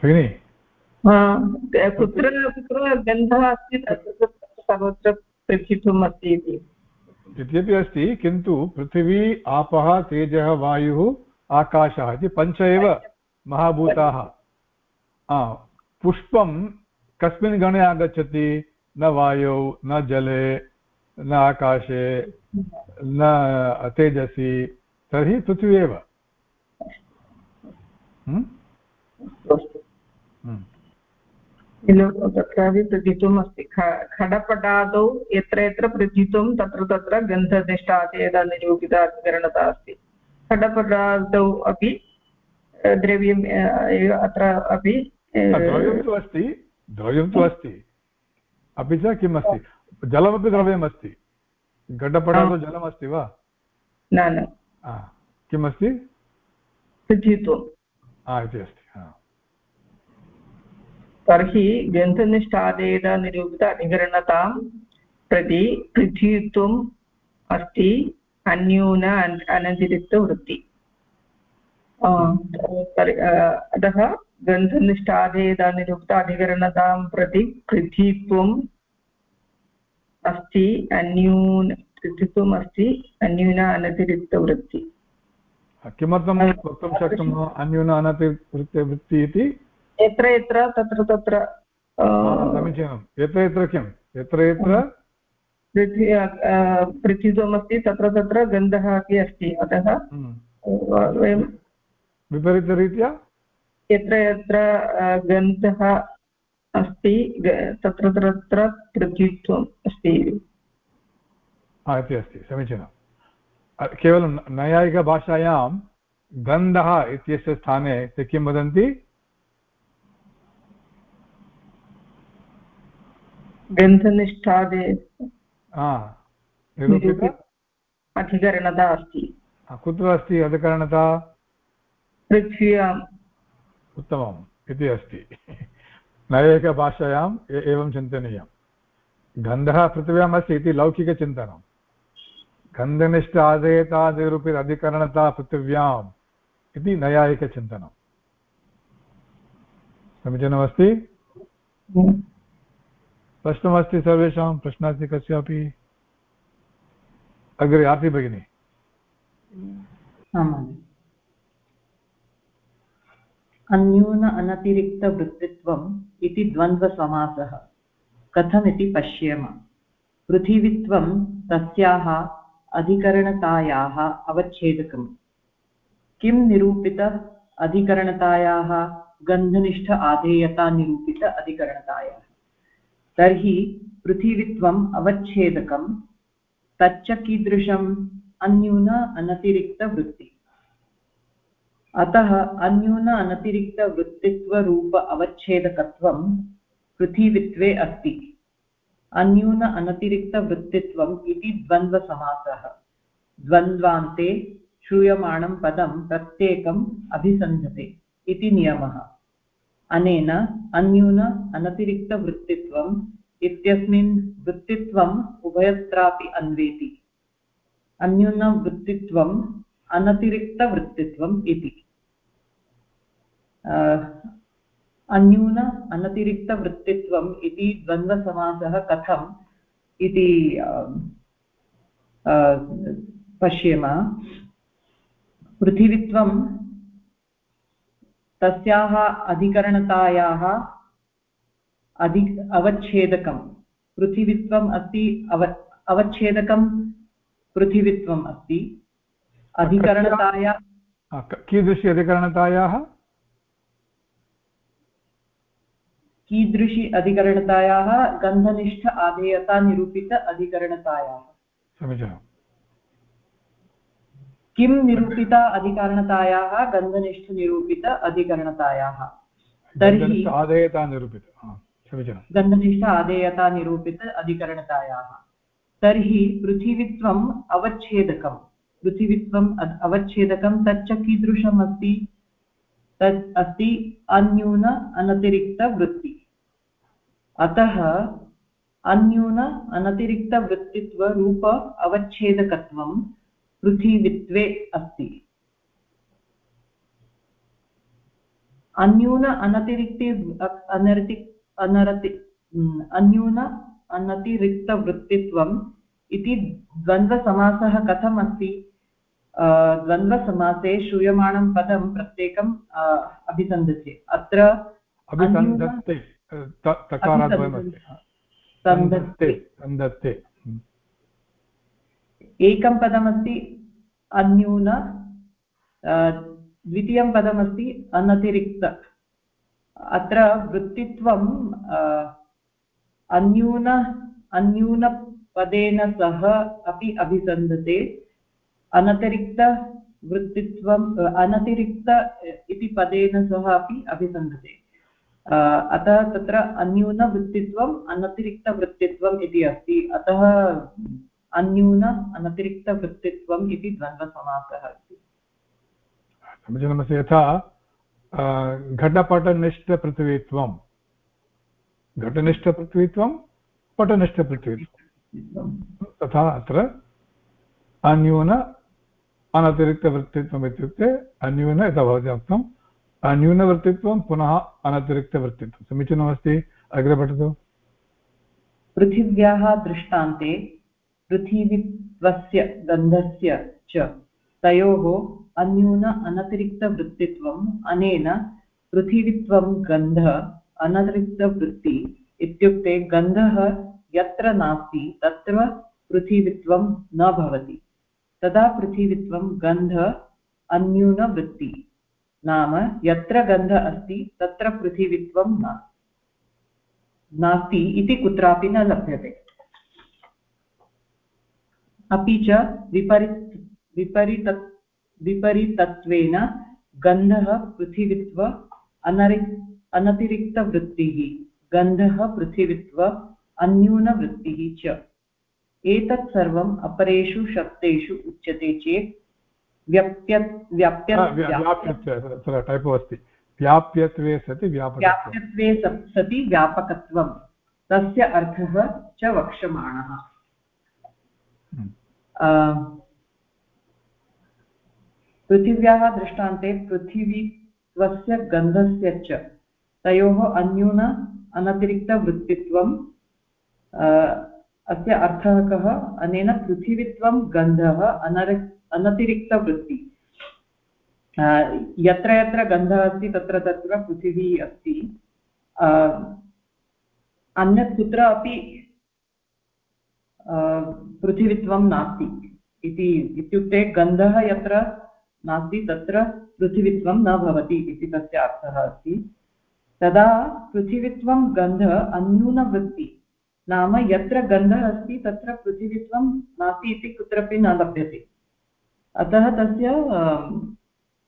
भगिनि? कुत्र कुत्र गन्धः अस्ति सर्वत्र प्रचितुम् अस्ति इति। इत्यपि अस्ति किन्तु पृथिवी आपः तेजः वायुः आकाशः इति पञ्च एव महाभूताः। पुष्पं कस्मिन् गणे आगच्छति? न वायौ न जले न आकाशे न तेजसि तर्हि पृथिवी एव। तत्रापि प्रथितुम् अस्ति खडपटादौ यत्र यत्र प्रथितं तत्र तत्र गन्धनिष्ठाचेद निरूपित अधिकरणता अस्ति। खडपटादौ अपि द्रव्यम् अत्र अपि द्रव्यं तु अस्ति द्रव्यं तु अस्ति। अपि च किम् अस्ति जलमपि द्रव्यमस्ति। घटपटादौ जलमस्ति वा? न न। किमस्ति? पृथित्वं इति अस्ति तर्हि ग्रन्थनिष्ठादेन निरूपित अधिकरणतां प्रति पृथ्वीत्वम् अस्ति अन्यून अनतिरिक्तवृत्ति अतः ग्रन्थनिष्ठादेयनिरूपित अधिकरणतां प्रति पृथ्वीत्वम् अस्ति अन्यून पृथ्वीत्वम् अस्ति अन्यून अनतिरिक्तवृत्ति किमर्थं वक्तुं शक्नुमः अन्यून अनतिरिक्तवृत्ति इति? यत्र यत्र तत्र तत्र समीचीनं। यत्र यत्र किं यत्र यत्र? पृथ्वी पृथ्वीत्वमस्ति तत्र तत्र गन्धः अपि अस्ति। अतः हम्म। वयं विपरीतरीत्या? यत्र यत्र गन्धः अस्ति तत्र तत्र पृथ्वीत्वम् अस्ति। इति अस्ति समीचीनं। केवलं नैयायिकभाषायां गन्धः इत्यस्य स्थाने ते किं वदन्ति? गन्धनिष्ठादे अधिकरणता अस्ति। कुत्र अस्ति अधिकरणता? पृथ्व्याम्। उत्तमम् इति अस्ति। नैयायिकभाषायाम् एवं चिन्तनीयं गन्धः पृथिव्याम् अस्ति इति लौकिकचिन्तनं गन्धनिष्ठ आदेयतादिरूपी अधिकरणता पृथिव्याम् इति नैयायिकचिन्तनं समीचीनमस्ति? प्रश्नमस्ति सर्वेषां? प्रश्नास्ति कस्यापि? अग्रे आर्ति भगिनी। अन्यून अनतिरिक्तवृत्तित्वम् इति द्वन्द्वसमासः। कथमिति पश्येम। पृथिवीत्वं तस्याः अधिकरणतायाः अवच्छेदकम्। किं निरूपित अधिकरणतायाः गन्धनिष्ठ आधेयता निरूपित अधिकरणतायाः? तर्हि पृथिवीत्वम् अवच्छेदकं तच्च कीदृशम् अन्यून अनतिरिक्तवृत्ति अतः अन्यून अनतिरिक्तवृत्तित्वरूप अवच्छेदकत्वं पृथिवीत्वे अस्ति। अन्यून अनतिरिक्तवृत्तित्वम् इति द्वन्द्वसमासः। द्वन्द्वान्ते श्रूयमाणं पदं प्रत्येकम् अभिसन्धते इति नियमः। अनेन अन्यून अनतिरिक्तवृत्तित्वम् इत्यस्मिन् वृत्तित्वम् उभयत्रापि अन्वेति। अन्यूनवृत्तित्वम् अनतिरिक्तवृत्तित्वम् इति। अन्यून अनतिरिक्तवृत्तित्वम् इति द्वन्द्वसमासः कथम् इति पश्येम। पृथिवीत्वं तस्याः अधिकरणतायाः अधि अवच्छेदकं पृथिवीत्वम् अस्ति अव अवच्छेदकं पृथिवीत्वम् अस्ति। अधिकरणताया कीदृशी अधिकरणतायाः? कीदृशी अधिकरणतायाः गन्धनिष्ठ आधेयता निरूपित अधिकरणतायाः। समीचीनम्। किं निरूपित अधिकरणतायाः? गन्धनिष्ठनिरूपित अधिकरणतायाः। तर्हि निरूपित समीचीनं गन्धनिष्ठ आदेयता निरूपित अधिकरणतायाः। तर्हि पृथिवीत्वम् अवच्छेदकं पृथिवीत्वम् अवच्छेदकं तच्च कीदृशम् अस्ति तत् अस्ति अन्यून अनतिरिक्तवृत्ति। अतः अन्यून अनतिरिक्तवृत्तित्वरूप अवच्छेदकत्वं पृथिवीत्वे अस्ति। अन्यून अनतिरिक्ति अनरति अनरति अन्यून अनतिरिक्तवृत्तित्वम् इति द्वन्द्वसमासः कथम् अस्ति द्वन्द्वसमासे श्रूयमाणं पदं प्रत्येकम् अभिसन्दते अत्र सन्दत्ते एकं पदमस्ति अन्यून द्वितीयं पदमस्ति अनतिरिक्त अत्र वृत्तित्वं अन्यून अन्यूनपदेन सह अपि अभिसन्धते अनतिरिक्तवृत्तित्वम् अनतिरिक्त इति पदेन सह अपि अभिसन्धते अतः तत्र अन्यूनवृत्तित्वम् अनतिरिक्तवृत्तित्वम् इति अस्ति। अतः अन्यून अनतिरिक्तवृत्तित्वम् इति द्वन्द्वसमासः अस्ति। यथा घटपटनिष्ठपृथिवीत्वं घटनिष्ठपृथ्वीत्वं पटनिष्ठपृथ्वीत्वं तथा अत्र अन्यून अनतिरिक्तवृत्तित्वम् इत्युक्ते अन्यून यथा भवती उक्तम् अन्यूनवृत्तित्वं पुनः अनतिरिक्तवृत्तित्वं समीचीनमस्ति अग्रे पठतु। पृथिव्याः दृष्टान्ते पृथिवीत्वस्य गन्धस्य च तयोः अन्यून अनतिरिक्तवृत्तित्वम् अनेन पृथिवीत्वं गन्ध अनतिरिक्तवृत्ति इत्युक्ते गन्धः यत्र नास्ति तत्र पृथिवीत्वं न भवति। तदा पृथिवीत्वं गन्ध अन्यूनवृत्ति। नाम यत्र गन्ध अस्ति, तत्र पृथिवीत्वं न। नास्ति इति कुत्रापि न लभ्यते। अपि च विपरि विपरीत विपरीतत्वेन गन्धः पृथिवीत्व अनरि अनतिरिक्तवृत्तिः, गन्धः पृथिवीत्व अन्यूनवृत्तिः च। एतत् सर्वम् अपरेषु शब्देषु उच्यते चेत् व्याप्य व्याप्य टैपो अस्ति। व्याप्यत्वे सति व्याप्यत्वे सति व्यापकत्वं तस्य अर्थः च वक्ष्यमाणः हम्म। पृथिव्याः दृष्टान्ते पृथिवी स्वस्य गन्धस्य च तयोः अन्यून अनतिरिक्तवृत्तित्वं अस्य अर्थः कः? अनेन पृथिवीत्वं गन्धः अनरि, अनतिरिक्तवृत्ति। यत्र यत्र गन्धः अस्ति, तत्र तत्र पृथिवी अस्ति। अन्यत् कुत्र अपि पृथिवीत्वं नास्ति इति इत्युक्ते गन्धः यत्र नास्ति, तत्र पृथिवीत्वं न भवति इति तस्य अर्थः अस्ति। तदा पृथिवीत्वं गन्ध अन्यूनवृत्ति नाम यत्र गन्धः अस्ति, तत्र पृथिवीत्वं नास्ति इति कुत्रापि न लभ्यते। अतः तस्य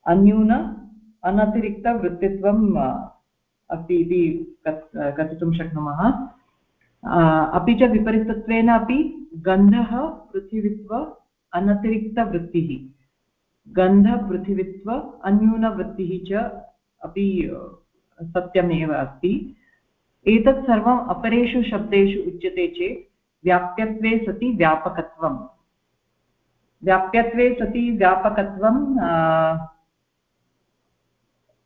अन्यून, अनतिरिक्तवृत्तित्वम् अस्ति इति कथितुं शक्नुमः। अपि च विपरीतत्वेन अपि गन्धः पृथिवीत्व अनतिरिक्तवृत्तिः। गन्धपृथिवीत्व अन्यूनवृत्तिः च अपि सत्यमेव अस्ति। एतत् सर्वम् अपरेषु शब्देषु उच्यते चेत् व्याप्यत्वे सति व्यापकत्वं व्याप्यत्वे सति व्यापकत्वं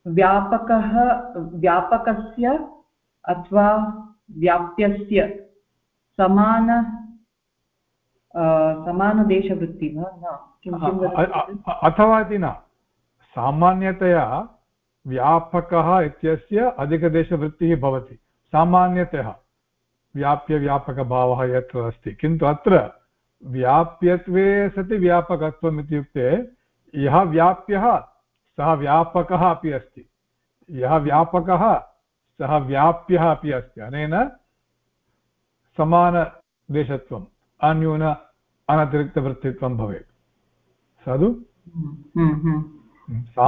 व्यापकः व्यापकस्य अथवा व्याप्यस्य समान समानदेशवृत्ति वा? न। अथवा इति न। सामान्यतया व्यापकः इत्यस्य अधिकदेशवृत्तिः भवति। सामान्यतः व्याप्यव्यापकभावः यत्र अस्ति। किन्तु अत्र व्याप्यत्वे सति व्यापकत्वम् इत्युक्ते यः व्याप्यः सः व्यापकः अपि अस्ति। यः व्यापकः सः व्याप्यः अपि अस्ति। अनेन समानदेशत्वम् अन्यून अनतिरिक्तवृत्तित्वं भवेत्। साधु? हम्म, हम्म, हम्म।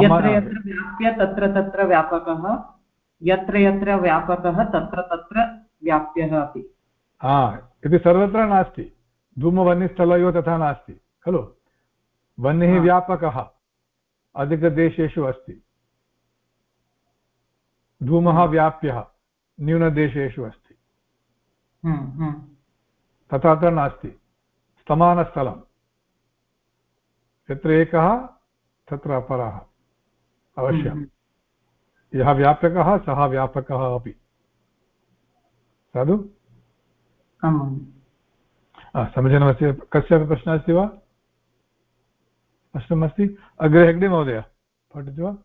यत्र यत्र व्याप्य तत्र तत्र व्यापकः। यत्र यत्र व्यापकः तत्र तत्र व्याप्यः अपि। हा इति सर्वत्र नास्ति। धूमवह्निस्थलयोः तथा नास्ति खलु? वह्निः व्यापकः अधिकदेशेषु अस्ति। धूमः व्याप्यः न्यूनदेशेषु अस्ति। तथा अत्र नास्ति। समानस्थलं यत्र एकः तत्र अपरः अवश्यं यः व्यापकः सः व्यापकः अपि। साधु? समीचीनमस्ति। कस्यापि प्रश्नः अस्ति वा? प्रश्नमस्ति। अग्रे हेग्डे महोदय पठति वा?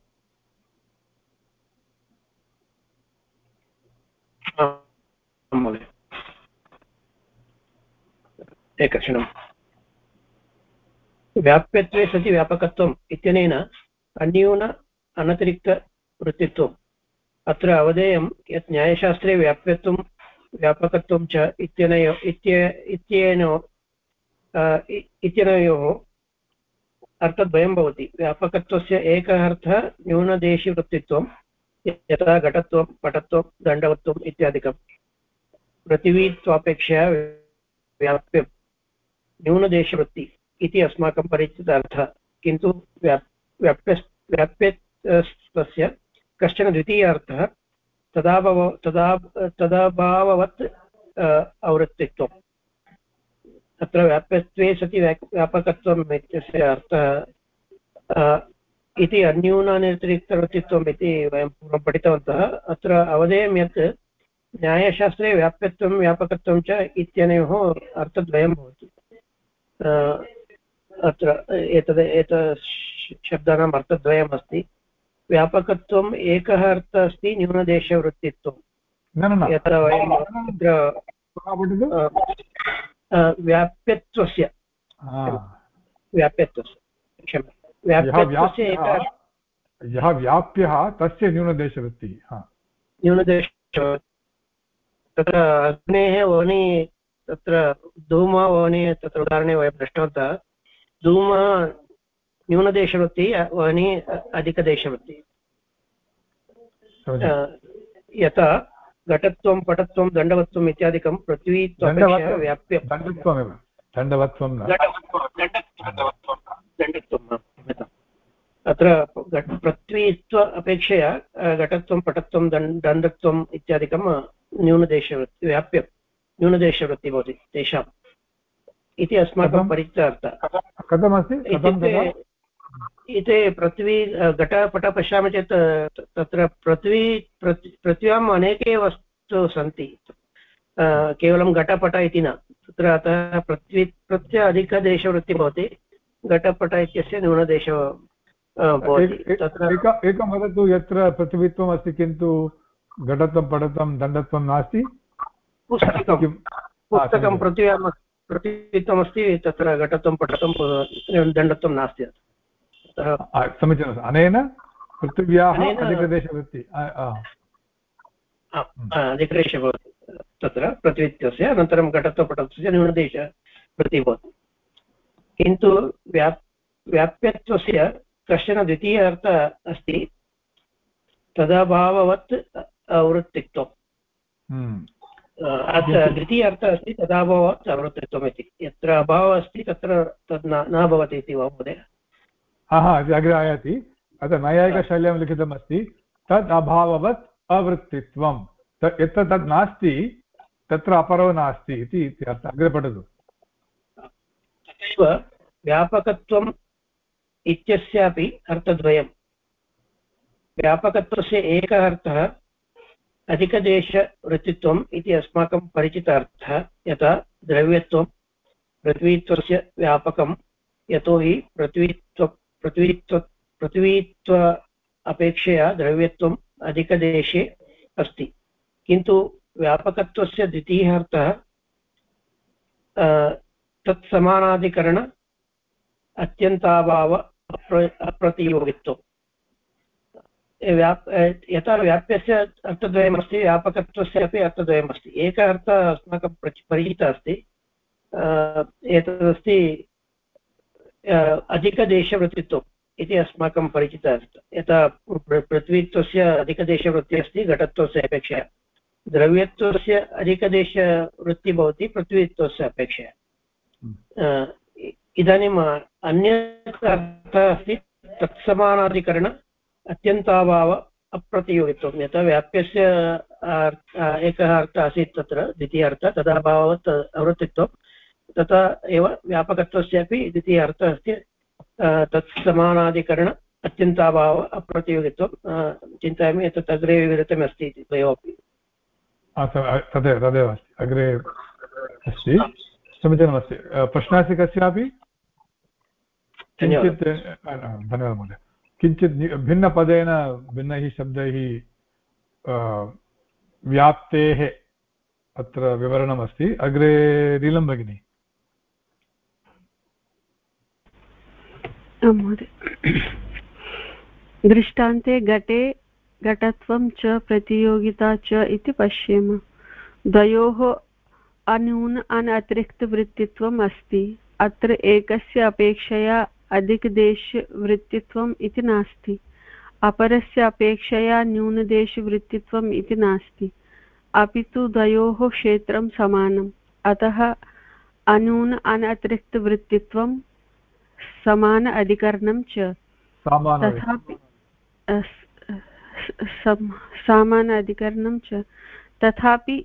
एकक्षणम् व्याप्यत्वे सति व्यापकत्वम् इत्यनेन अन्यून अनतिरिक्तवृत्तित्वम् अत्र अवधेयं यत् न्यायशास्त्रे व्याप्यत्वं व्यापकत्वं च इत्यनयो इत्येनो इत्यनयोः अर्थद्वयं भवति। व्यापकत्वस्य एकः अर्थः न्यूनदेशीवृत्तित्वं, यथा घटत्वं, पटत्वं, दण्डवत्वम् इत्यादिकं पृथिवीत्वापेक्षया व्याप्यं न्यूनदेशवृत्ति इति अस्माकं परिचित अर्थः किन्तु व्याप् व्याप्य व्याप्यत्वस्य कश्चन द्वितीय अर्थः तदाभव तदा तदाभाववत् आवृत्तित्वम् अत्र व्याप्यत्वे सति व्यापकत्वम् इत्यस्य अर्थः इति अन्यूनानितिरिक्तवृत्तित्वम् इति वयं पूर्वं पठितवन्तः। अत्र अवधेयं यत् न्यायशास्त्रे व्याप्यत्वं, व्यापकत्वं च इत्यनयोः अर्थद्वयं भवति। अत्र एतद् एतत् शब्दानाम् अर्थद्वयम् अस्ति व्यापकत्वम् एकः अर्थः अस्ति न्यूनदेशवृत्तित्वं यत्र वयं तत्र व्याप्यत्वस्य। व्याप्यत्वस्य। क्षम्यतां यः व्याप्यः तस्य न्यूनदेशवृत्तिः न्यूनदेश तत्र अग्नेः वनि तत्र धूमवनि तत्र उदाहरणे वयं दृष्टवन्तः। धूमः न्यूनदेशवृत्तिः वनि अधिकदेशवृत्तिः। यथा घटत्वं पटत्वं दण्डवत्वम् इत्यादिकं पृथ्वीत्वपेक्षया व्याप्य दण्डत्वमेव। दण्डवत्वं दण्डत्वं अत्र पृथ्वीत्व अपेक्षया घटत्वं पटत्वं दण्डत्वम् इत्यादिकं न्यूनदेशवृत्ति व्याप्य न्यूनदेशवृत्तिः भवति तेषाम्। इति अस्माकं परिचयार्थः। कथमस्ति? इत्युक्ते इति पृथ्वी घटपट पश्यामः चेत् तत्र पृथ्वी पृथ्व्याम् अनेके वस्तु सन्ति। केवलं घटपट इति न। तत्र अतः पृथ्वी प्रत्य अधिकदेशवृत्तिः भवति। घटपट इत्यस्य न्यूनदेश एकं वदतु यत्र पृथ्वीत्वम् अस्ति किन्तु घटत्वं पटत्वं दण्डत्वं नास्ति? पुस्तकं पुस्तकं पृथिव्यां पृथ्वीत्वमस्ति तत्र घटत्वं पटत्वं दण्डत्वं नास्ति। समीचीनम् अनेन पृथिव्याः अधिकदेशवृत्ति अधिकदेशः भवति तत्र पृथ्वीत्वस्य अनन्तरं घटत्वपटत्वस्य न्यूनदेशवृत्तिः भवति किन्तु व्याप् व्याप्यत्वस्य कश्चन द्वितीय अर्थः अस्ति तदभाववत् आवृत्तित्वम् हम्म। द्वितीय अर्थः अस्ति तदाभावात् आवृत्तित्वम् इति यत्र अभावः अस्ति तत्र तद् न भवति इति वा महोदय हा हा, अग्रे आयाति। अत्र नैयायिकशैल्यां लिखितमस्ति, तद् अभाववत् अवृत्तित्वं। यत्र तत् नास्ति, तत्र अपरो नास्ति इति अर्थः। अग्रे पठतु। तथैव व्यापकत्वम् इत्यस्यापि अर्थद्वयं व्यापकत्वस्य एकः अर्थः अधिकदेशवृत्तित्वम् इति अस्माकं परिचितार्थः, यथा द्रव्यत्वं, पृथ्वीत्वस्य व्यापकं, यतोहि पृथ्वीत्व पृथ्वीत्व पृथ्वीत्व अपेक्षया द्रव्यत्वम् अधिकदेशे अस्ति। किन्तु व्यापकत्वस्य द्वितीयः अर्थः तत्समानाधिकरण अत्यन्ताभाव अप्रतियोगित्वम्। व्याप् यथा व्याप्यस्य अर्थद्वयमस्ति, व्यापकत्वस्य अपि अर्थद्वयमस्ति। एकः अर्थः अस्माकं परिचितः अस्ति। एतदस्ति अधिकदेशवृत्तित्वम् इति अस्माकं परिचितः यथा पृथ्वीत्वस्य अधिकदेशवृत्तिः अस्ति, घटत्वस्य अपेक्षया। द्रव्यत्वस्य अधिकदेशवृत्तिः भवति पृथ्वीत्वस्य अपेक्षया। इदानीम् अन्यः अर्थः अस्ति, तत्समानाधिकरण अत्यन्ताभाव अप्रतियोगित्वं यथा व्याप्यस्य एकः अर्थः आसीत् तत्र, द्वितीय अर्थः तदाभावत् अवृत्तित्वं तथा एव व्यापकत्वस्यापि द्वितीय अर्थः अस्ति तत् समानाधिकरण अत्यन्ताभाव अप्रतियोगित्वं चिन्तयामि एतत् अग्रे विवृतमस्ति इति द्वयोपि तदेव तदेव अस्ति अग्रे अस्ति। समीचीनमस्ति। प्रश्नः अस्ति कस्यापि? किञ्चित् धन्यवादः महोदय। किञ्चित् भिन्नपदेन भिन्नैः शब्दैः व्याप्तेः अत्र विवरणमस्ति। अग्रे नीलं भगिनी। महोदय। दृष्टान्ते घटे, घटत्वं च प्रतियोगिता च इति पश्येम। द्वयोः अन्यून अन अतिरिक्तवृत्तित्वम् अस्ति। अत्र एकस्य अपेक्षया अधिकदेशवृत्तित्वम् इति नास्ति। अपरस्य अपेक्षया न्यूनदेशवृत्तित्वम् इति नास्ति। अपि तु द्वयोः क्षेत्रं समानम्। अतः अनून अनतिरिक्तवृत्तित्वं समान अधिकरणं च तथापि समान अधिकरणं च। तथापि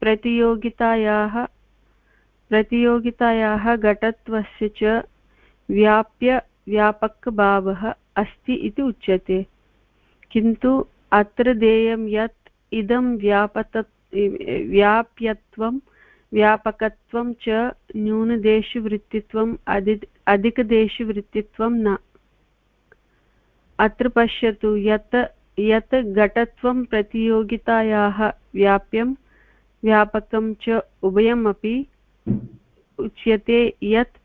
प्रतियोगितायाः प्रतियोगितायाः घटत्वस्य च व्याप्य व्यापकभावः अस्ति इति उच्यते। किन्तु अत्र देयं यत् इदं व्यापत व्याप्यत्वं व्यापकत्वं च न्यूनदेशवृत्तित्वम् अधि, अधिकदेशवृत्तित्वं न। अत्र पश्यतु यत् यत् घटत्वं प्रतियोगितायाः व्याप्यं, व्यापकं च उभयमपि उच्यते यत्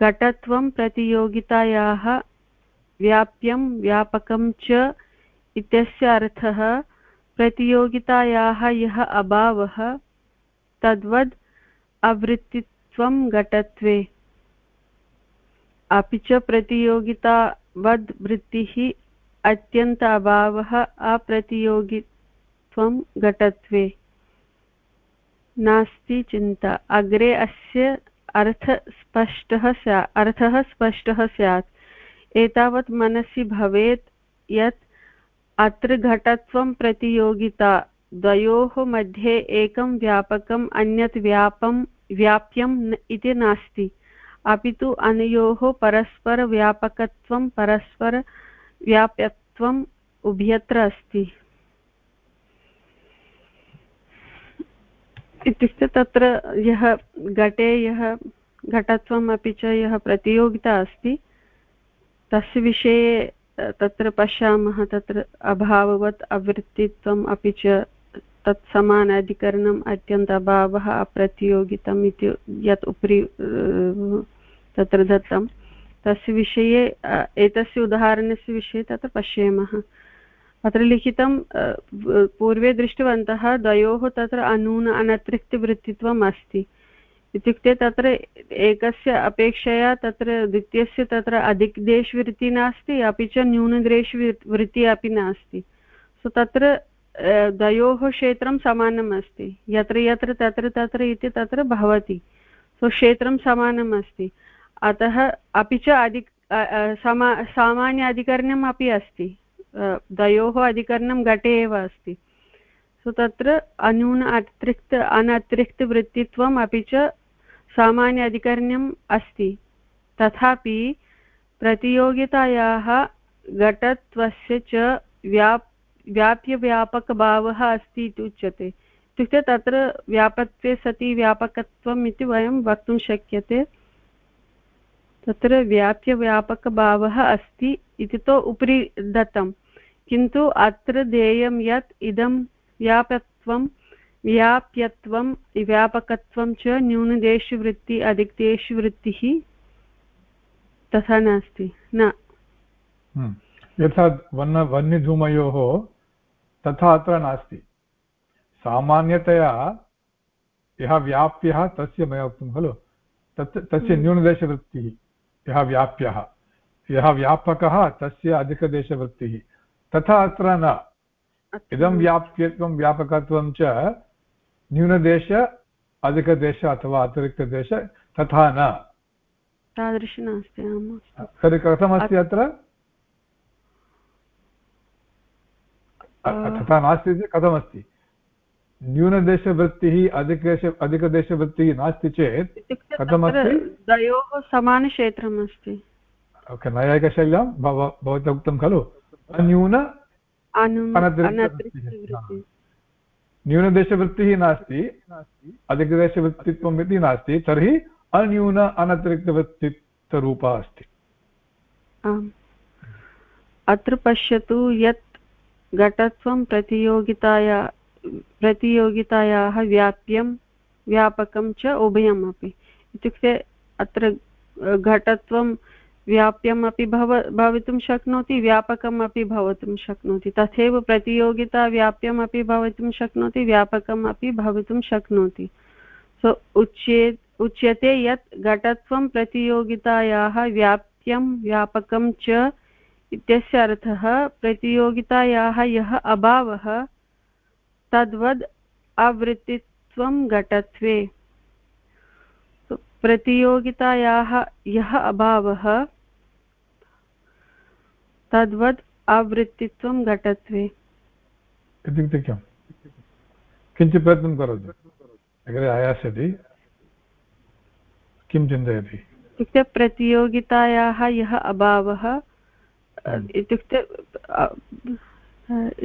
घटत्वं प्रतियोगितायाः व्याप्यं, व्यापकं च इत्यस्य अर्थः प्रतियोगितायाः यः अभावः, तद्वद् आवृत्तित्वं घटत्वे। अपि च प्रतियोगितावद् वृत्तिः अत्यन्त अभावः अप्रतियोगित्वं घटत्वे। नास्ति चिन्ता। अग्रे अस्य अर्थस्पष्टः स्यात् अर्थः स्पष्टः स्यात्। एतावत् मनसि भवेत् यत् अत्र घटत्वं प्रतियोगिता द्वयोः मध्ये एकं व्यापकम्, अन्यत् व्यापं व्याप्यम् इति नास्ति। अपि तु अनयोः परस्परव्यापकत्वं परस्परव्याप्यत्वम् उभयत्र अस्ति। इत्युक्ते तत्र यः घटे, यः घटत्वम् अपि च यः प्रतियोगिता अस्ति, तस्य विषये तत्र पश्यामः, तत्र अभाववत् अवृत्तित्वम् अपि च तत् समान अधिकरणम् अत्यन्त अभावः अप्रतियोगितम् इति यत् उपरि तत्र दत्तं। तस्य विषये एतस्य उदाहरणस्य विषये तत्र पश्येमः। अत्र लिखितं पूर्वे दृष्टवन्तः द्वयोः तत्र अनून अनतिरिक्तवृत्तित्वम् अस्ति। इत्युक्ते तत्र एकस्य अपेक्षया तत्र द्वितीयस्य तत्र अधिकदेशवृत्तिः नास्ति, अपि च न्यूनदेशवृत्तिः अपि नास्ति। सो तत्र द्वयोः क्षेत्रं समानम् अस्ति। यत्र यत्र तत्र तत्र इति तत्र भवति। सो, क्षेत्रं समानम् अस्ति। अतः अपि च अधिक समा, सामान्य अधिकरणम् अपि अस्ति। द्वयोः अधिकरणं घटे एव अस्ति। सो, तत्र अन्यून अतिरिक्त, अनतिरिक्तवृत्तित्वम् अपि च सामान्य अधिकरणम् अस्ति। तथापि प्रतियोगितायाः घटत्वस्य च व्याप् व्याप्यव्यापकभावः अस्ति इति उच्यते। इत्युक्ते तत्र व्यापत्वे सति व्यापकत्वम् इति वयं वक्तुं शक्यते। तत्र व्याप्यव्यापकभावः अस्ति इति तु उपरि दत्तं। किन्तु अत्र ध्येयं यत् इदं व्यापत्वं, व्याप्यत्वं, व्यापकत्वं च न्यूनदेशवृत्ति अधिकदेशवृत्तिः तथा नास्ति। न। हम्म। यथा वह्निधूमयोः तथा अत्र नास्ति। सामान्यतया यः व्याप्यः तस्य मया उक्तं खलु। तत् तस्य हम्म। न्यूनदेशवृत्तिः यः व्याप्यः। यः व्यापकः तस्य अधिकदेशवृत्तिः। तथा अत्र न। इदं व्याप्यत्वं व्यापकत्वं च न्यूनदेश अधिकदेश अथवा अतिरिक्तदेश तथा न। तादृश नास्ति तर्हि कथमस्ति अत्र? तथा नास्ति चेत् कथमस्ति? न्यूनदेशवृत्तिः अधिकदेश अधिकदेशवृत्तिः नास्ति चेत् कथमस्ति? द्वयोः समानक्षेत्रम् अस्ति ओके नैयायिकशैल्यां भवता उक्तं खलु? अन्यून न्यूनदेशवृत्तिः नास्ति अधिकदेशवृत्तित्वम् इति नास्ति तर्हि अन्यून अनतिरिक्तवृत्तित्वरूपा अस्ति। अत्र पश्यतु यत् घटत्वं प्रतियोगिताया, प्रतियोगितायाः व्याप्यं, व्यापकं च उभयमपि। इत्युक्ते अत्र घटत्वं व्याप्यमपि भव, भवितुं शक्नोति व्यापकम् अपि भवितुं शक्नोति। तथैव प्रतियोगिता व्याप्यमपि भवितुं शक्नोति व्यापकम् अपि भवितुं शक्नोति। सो उच्ये उच्यते यत् घटत्वं प्रतियोगितायाः व्याप्यं, व्यापकं च इत्यस्य अर्थः प्रतियोगितायाः यः अभावः तद्वद् आवृत्तित्वं घटत्वे। प्रतियोगितायाः यः अभावः तद्वद् आवृत्तित्वं घटत्वे। इत्युक्ते किं? किञ्चित् प्रयत्नं करोतु। अग्रे आयास्यति। किं चिन्तयति? इत्युक्ते प्रतियोगितायाः यः अभावः। इत्युक्ते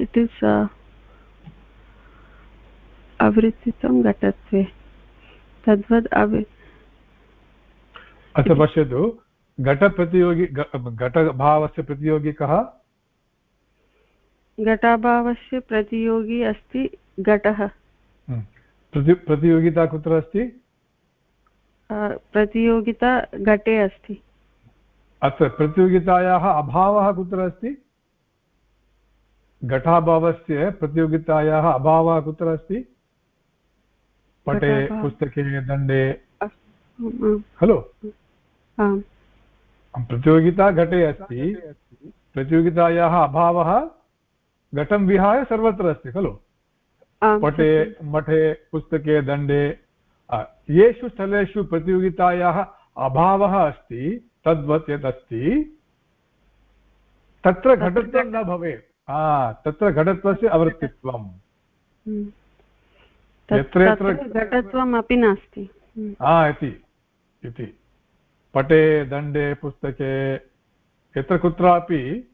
इट् इस् आवृत्तित्वं घटत्वे तद्वद् अवि अत्र पश्यतु घटप्रतियोगि घटभावस्य प्रतियोगी कः? घटाभावस्य प्रतियोगी अस्ति घटः हम्म। प्रति प्रतियोगिता कुत्र अस्ति? प्रतियोगिता घटे अस्ति। अत्र प्रतियोगितायाः अभावः कुत्र अस्ति? घटाभावस्य प्रतियोगितायाः अभावः कुत्र अस्ति? पटे पुस्तके दण्डे। खलु प्रतियोगिता घटे अस्ति। प्रतियोगितायाः अभावः घटं विहाय सर्वत्र अस्ति खलु? पटे मठे पुस्तके दण्डे। येषु स्थलेषु प्रतियोगितायाः अभावः अस्ति। तद्वत् यत् अस्ति तत्र घटत्वं न भवेत्। हा तत्र घटत्वस्य अवृत्तित्वम्। हम्म। यत्र यत्र घटत्वम् अपि नास्ति। हा इति। इति। पटे दण्डे पुस्तके यत्र कुत्रापि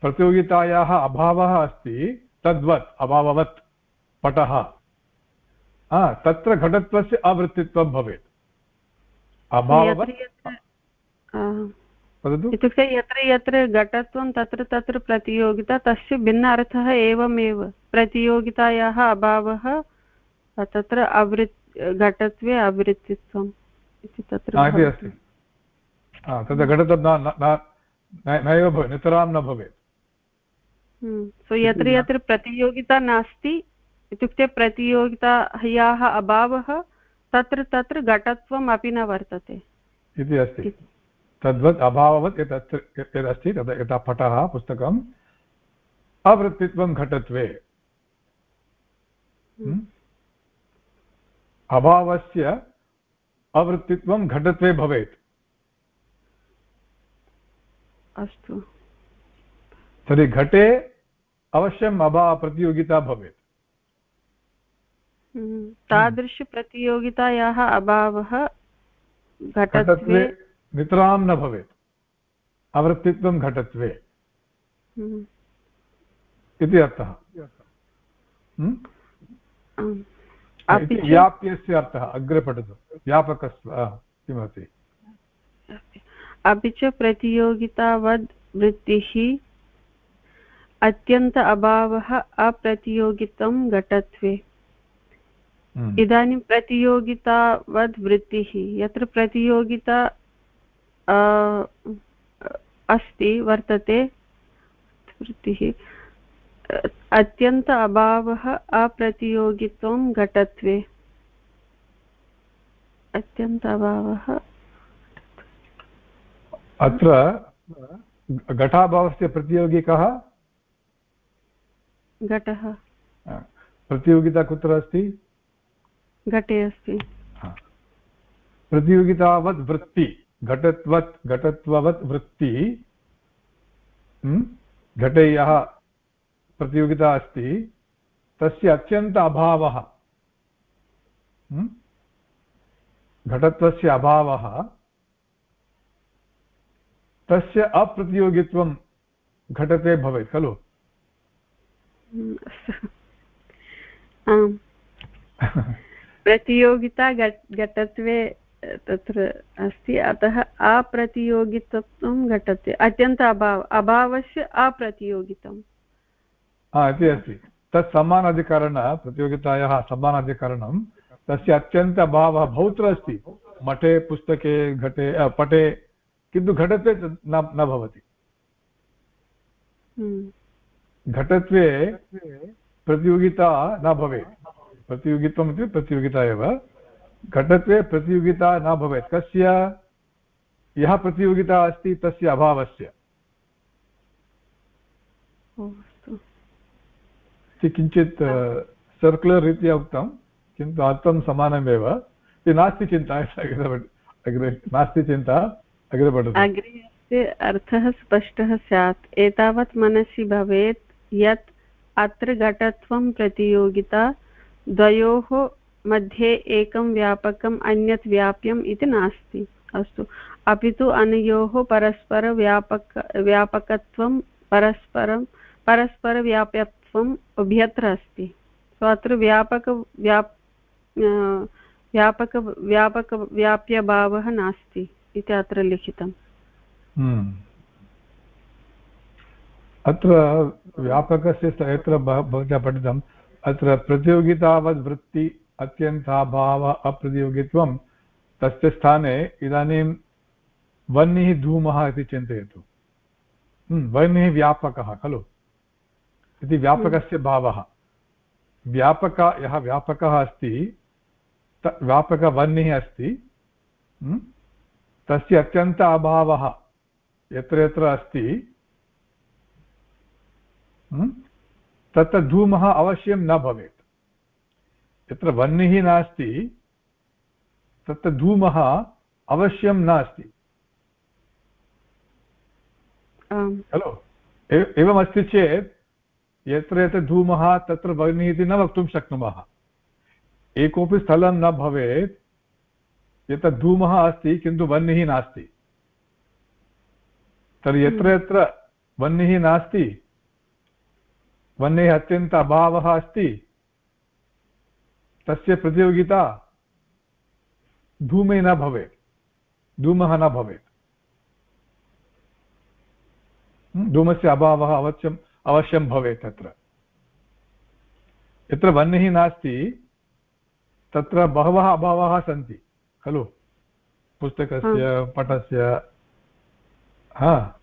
प्रतियोगितायाः अभावः अस्ति तद्वत् अभाववत् पटः। तत्र घटत्वस्य अवृत्तित्वं भवेत्। इत्युक्ते यत्र यत्र घटत्वं तत्र तत्र प्रतियोगिता तस्य भिन्न अर्थः एवमेव। प्रतियोगितायाः अभावः तत्र अवृत् घटत्वे अवृत्तित्वम् इति तत्र अस्ति। तत्र घटत्वं नैव भवेत् नितरां न भवेत्। सो हम्म, यत्र यत्र प्रतियोगिता नास्ति इत्युक्ते प्रतियोगितायाः अभावः तत्र तत्र घटत्वम् अपि न वर्तते। इति अस्ति। तद्वत् अभाववत् यत् अत्र यदस्ति तद् यथा पटः पुस्तकम्। अवृत्तित्वं घटत्वे। हम्म। हम्म। अभावस्य अवृत्तित्वं घटत्वे भवेत्। अस्तु। तर्हि घटे अवश्यम् अभा प्रतियोगिता भवेत्। तादृशप्रतियोगितायाः अभावः घटत्वे नितरां न भवेत्। अवृत्तित्वं घटत्वे। हम्म। इति अर्थः। व्याप्यस्य अर्थः। अग्रे पठतु। व्यापकस्व किमस्ति अपि च प्रतियोगितावद् वृत्तिः अत्यन्त अभावः अप्रतियोगितं घटत्वे। हम्म। इदानीं प्रतियोगितावद् वृत्तिः यत्र प्रतियोगिता अस्ति वर्तते वृत्तिः अत्यन्त अभावः अप्रतियोगित्वं घटत्वे। अत्यन्त अभावः। अत्र घटाभावस्य प्रतियोगी कः घटः प्रतियोगिता कुत्र अस्ति? घटे अस्ति प्रतियोगितावद् वृत्ति घटत्वत् घटत्ववत् वृत्ति घटे यः प्रतियोगिता अस्ति तस्य अत्यन्त अभावः घटत्वस्य अभावः तस्य अप्रतियोगित्वं घटते भवेत् खलु? *laughs* प्रतियोगिता घटत्वे तत्र अस्ति। अतः अप्रतियोगित्वं घटते। अत्यन्त अभाव अभावस्य अप्रतियोगितम्। इति अस्ति। तत् समानाधिकरण प्रतियोगितायाः समानाधिकरणं तस्य अत्यन्त अभावः बहुत्र अस्ति। मठे पुस्तके घटे पटे किन्तु घटत्वे न न भवति। हम्म। घटत्वे प्रतियोगिता न भवेत्। प्रतियोगित्वम् इति प्रतियोगिता एव। घटत्वे प्रतियोगिता न भवेत्। कस्य? यः प्रतियोगिता अस्ति तस्य अभावस्य। किञ्चित् सर्कुलर् रीत्या उक्तं किन्तु अर्थं समानमेव नास्ति चिन्ता अग्रे नास्ति चिन्ता अग्रे पठतु। अग्रे अर्थः स्पष्टः स्यात्। एतावत् मनसि भवेत् यत् अत्र घटत्वं प्रतियोगिता द्वयोः मध्ये एकं व्यापकम्, अन्यत् व्याप्यम् इति नास्ति। अस्तु। अपि तु अनयोः परस्परव्यापक, व्यापकत्वं परस्परं, परस्परव्याप्यत्वम् उभयत्र अस्ति। अत्र व्यापक, व्याप् व्यापक व्यापक, व्याप्यभावः नास्ति इति अत्र लिखितम्। हम्म। अत्र व्यापकस्य यत्र भवत्या पठितं अत्र प्रतियोगितावद्वृत्ति अत्यन्ताभावः अप्रतियोगित्वं तस्य स्थाने इदानीं वह्निः धूमः इति चिन्तयतु। हम्म, वह्निः व्यापकः खलु? इति व्यापकस्य भावः। व्यापक यः व्यापकः अस्ति व्यापकवह्निः अस्ति हम्म, तस्य अत्यन्त अभावः यत्र यत्र अस्ति हम्म, तत्र धूमः अवश्यं न भवेत्। यत्र वह्निः नास्ति तत्र धूमः अवश्यं नास्ति। खलु एवमस्ति चेत् यत्र यत्र धूमः तत्र वह्निः इति न वक्तुं शक्नुमः। एकोपि स्थलं न भवेत् यत्र धूमः अस्ति किन्तु वह्निः नास्ति। तर्हि यत्र हम्म। यत्र वह्निः नास्ति वह्नेः अत्यन्त अभावः अस्ति। तस्य प्रतियोगिता धूमे न भवेत्। धूमः न भवेत्। धूमस्य अभावः अवश्यम् अवश्यं भवेत् तत्र। यत्र वह्निः नास्ति तत्र बहवः अभावाः सन्ति। खलु? पुस्तकस्य पटस्य हा।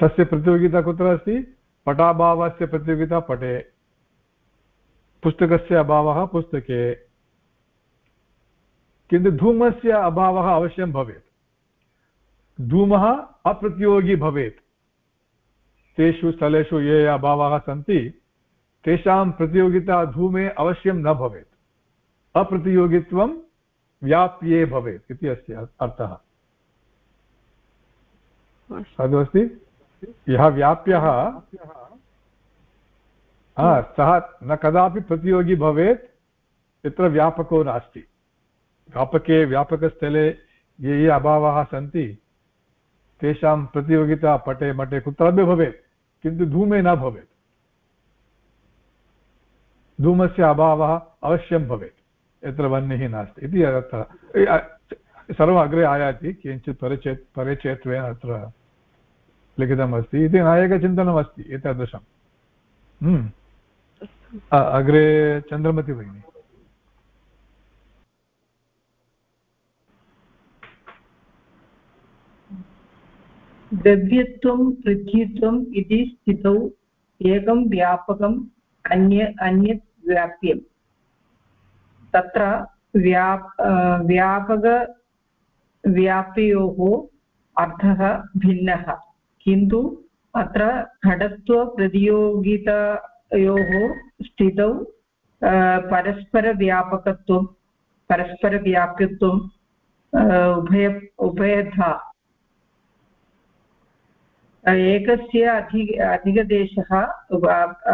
तस्य प्रतियोगिता कुत्र अस्ति? पटाभावस्य प्रतियोगिता पटे। पुस्तकस्य अभावः पुस्तके। किन्तु धूमस्य अभावः अवश्यं भवेत्। धूमः अप्रतियोगी भवेत्। तेषु स्थलेषु ये ये अभावाः सन्ति तेषां प्रतियोगिता धूमे अवश्यं न भवेत्। अप्रतियोगित्वं व्याप्ये भवेत् इति अस्य अर्थः। साधु अस्ति? यः व्याप्यः सः न कदापि प्रतियोगी भवेत्, यत्र व्यापको नास्ति। व्यापके, व्यापकस्थले ये ये अभावाः सन्ति, तेषां प्रतियोगिता पटे मटे कुत्रापि भवेत्, किन्तु धूमे न भवेत्। धूमस्य अभावः अवश्यं भवेत्, यत्र वह्निः नास्ति। इति अर्थः। सर्वम् अग्रे आयाति, किञ्चित् परिचय परिचयत्वेन अत्र लिखितमस्ति इति नायकचिन्तनमस्ति एतादृशम् हम्म। अग्रे चन्द्रमति भगिनी। द्रव्यत्वं पृथ्वीत्वम् इति स्थितौ एकं व्यापकम् अन्य अन्यत् व्याप्यम् तत्र व्याप व्यापकव्याप्योः अर्थः भिन्नः। किन्तु अत्र घटत्वप्रतियोगितयोः स्थितौ परस्परव्यापकत्वं परस्परव्याप्यत्वम् उभय, उभयथा। एकस्य अधिक अधिकदेशः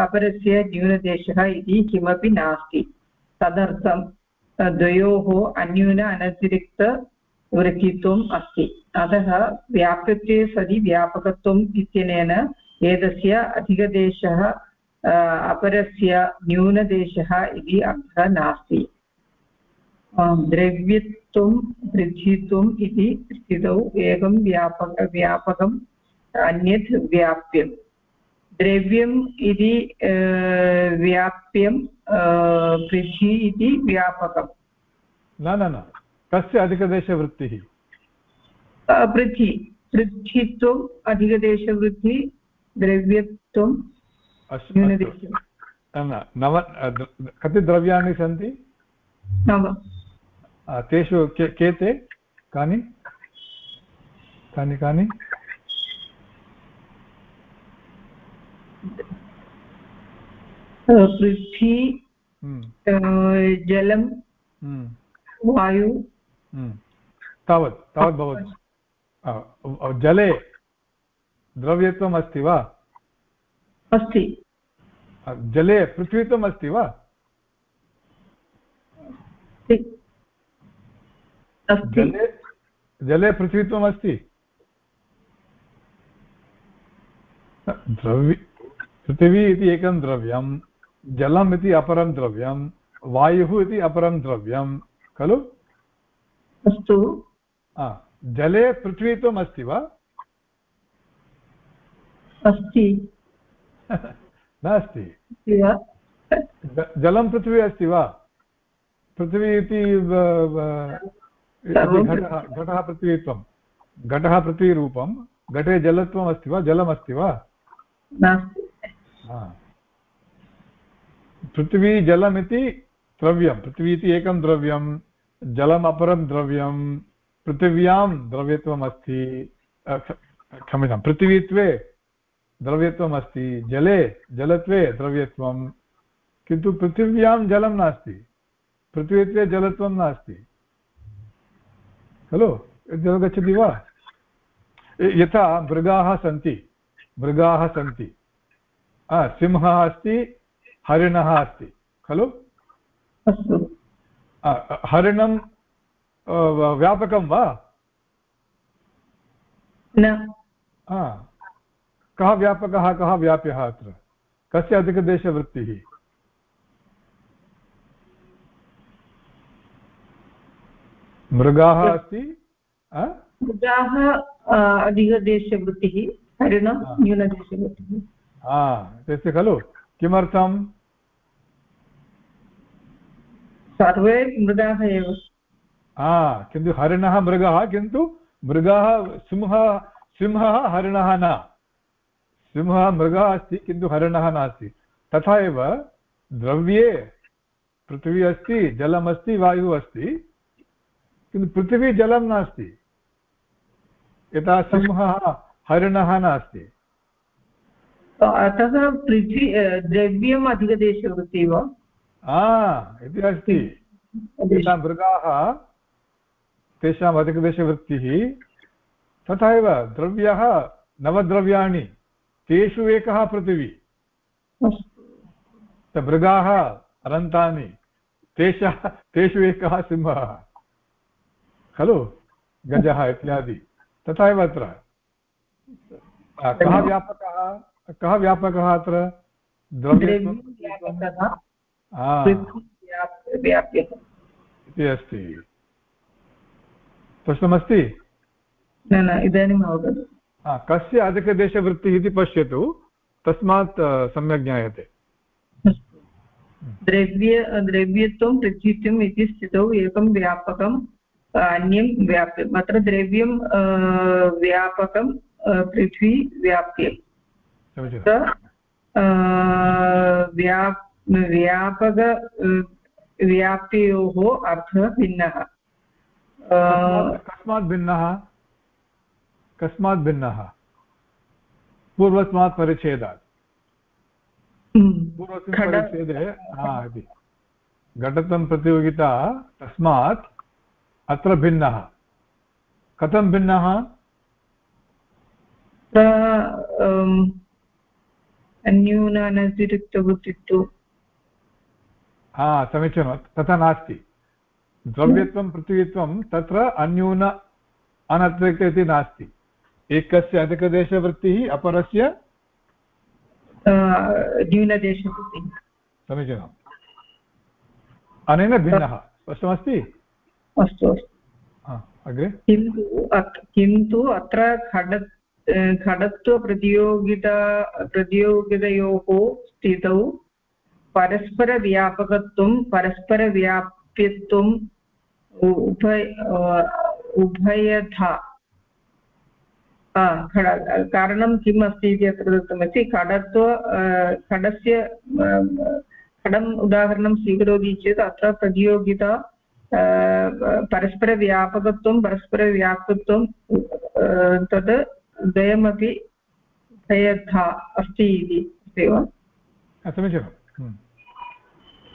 अपरस्य न्यूनदेशः इति किमपि नास्ति। तदर्थं, द्वयोः अन्यून अनतिरिक्तवृत्तित्वम् अस्ति। अतः व्याप्यत्वे सति व्यापकत्वम् इत्यनेन एतस्य अधिकदेशः अपरस्य न्यूनदेशः इति अर्थः नास्ति। द्रव्यत्वं पृथ्वीत्वम् इति स्थितौ एकं व्यापक, व्यापकम् अन्यत् व्याप्यम्। द्रव्यम् इति व्याप्यं पृथ्वी इति व्यापकम्। न न। कस्य अधिकदेशवृत्तिः? पृथ्वी पृथ्वीत्वम् अधिकदेशवृत्ति द्रव्यत्वं नव कति द्रव्याणि सन्ति? नव। तेषु के ते? कानि? कानि कानि? पृथ्वी हम्म। जलं हम्म। वायु। तावत् तावत् भवतु। जले द्रव्यत्वम् अस्ति वा? अस्ति। जले पृथ्वीत्वम् अस्ति वा? जले जले पृथ्वीत्वम् अस्ति? द्रव्य पृथिवी इति एकं द्रव्यं जलम् इति अपरं द्रव्यं वायुः इति अपरं द्रव्यं खलु? अस्तु। जले पृथ्वीत्वम् *laughs* अस्ति। वा अस्ति नास्ति जलं पृथ्वी अस्ति वा? पृथिवी इति घटः घटः पृथ्वीत्वं। घटः पृथ्वीरूपं। घटे जलत्वम् अस्ति वा? जलमस्ति वा। पृथिवी जलमिति द्रव्यं। पृथिवी इति एकं द्रव्यं। जलम् अपरं द्रव्यं, पृथिव्यां द्रव्यत्वम् अस्ति क्ष- क्षम्यतां, पृथिवीत्वे द्रव्यत्वम् अस्ति जले, जलत्वे द्रव्यत्वं, किन्तु पृथिव्यां जलं नास्ति, पृथिवीत्वे जलत्वं नास्ति। खलु? गच्छति वा? यथा मृगाः सन्ति मृगाः सन्ति। सिंहः अस्ति, हरिणः अस्ति। खलु? अस्तु हरिणं व्यापकं वा? न। कः व्यापकः कः व्याप्यः अत्र? कस्य अधिकदेशवृत्तिः? मृगाः अस्ति? मृगाः अधिकदेशवृत्तिः हरिणं। न्यूनदेशवृत्तिः। तस्य खलु? किमर्थं सर्वे मृगाः एव। हा किन्तु हरिणः मृगः किन्तु मृगः सिंहः सिंहः हरिणः न। सिंहः मृगः अस्ति किन्तु हरिणः नास्ति। तथा एव द्रव्ये पृथिवी अस्ति जलमस्ति वायुः अस्ति किन्तु पृथिवी जलं नास्ति। यथा सिंहः हरिणः नास्ति। अतः पृथ्वी द्रव्यम् अधिकदेशवृत्तिः वा? इति अस्ति। यथा मृगाः तेषाम् अधिकदेशवृत्तिः तथा एव द्रव्यः नवद्रव्याणि तेषु एकः पृथिवी। मृगाः अनन्तानि तेषः तेषु एकः सिंहः। खलु? गजः इत्यादि। तथा एव अत्र कः व्यापकः? कः व्यापकः अत्र? द्रव्यत्वं व्याप्यः इति अस्ति। स्पष्टमस्ति न न इदानीम् अवगतम्। कस्य अधिकदेशवृत्तिः इति पश्यतु तस्मात् सम्यक् ज्ञायते। द्रव्य द्रव्यत्वं पृथ्वीत्वम् इति स्थितौ एकं व्यापकम् अन्यं व्याप्यम् अत्र द्रव्यं व्यापकं पृथ्वी समीचीनं व्याप् व्यापक व्याप्योः अर्थः भिन्नः। कस्मात् कस्मात् भिन्नः कस्मात् भिन्नः। पूर्वस्मात् परिच्छेदात्। हम्म, पूर्वस्मिन् परिच्छेदे हा इति। घटत्वं प्रतियोगिता तस्मात् अत्र भिन्नः। कथं भिन्नः? अन्यूनानतिरिक्तवृत्तित्वं हा समीचीनं. तथा नास्ति. द्रव्यत्वं पृथ्वीत्वं तत्र अन्यून अनतिरिक्त इति नास्ति. एकस्य अधिकदेशवृत्तिः अपरस्य? न्यूनदेशवृत्तिः. समीचीनम्. अनेन भिन्नः. स्पष्टमस्ति? अस्तु अस्तु. अग्रे? किन्तु किन्तु अत्र खड खडत्वप्रतियोगिता प्रतियोगितयोः स्थितौ परस्परव्यापकत्वं परस्परव्याप्यत्वम् उभय उभयथा कारणं किम् अस्ति इति अत्र दत्तमस्ति खडत्व खडस्य खडम् उदाहरणं स्वीकरोति चेत् अत्र प्रतियोगिता परस्परव्यापकत्वं परस्परव्याप्तत्वं तद् द्वयमपि उभयथा अस्ति इति. अस्ति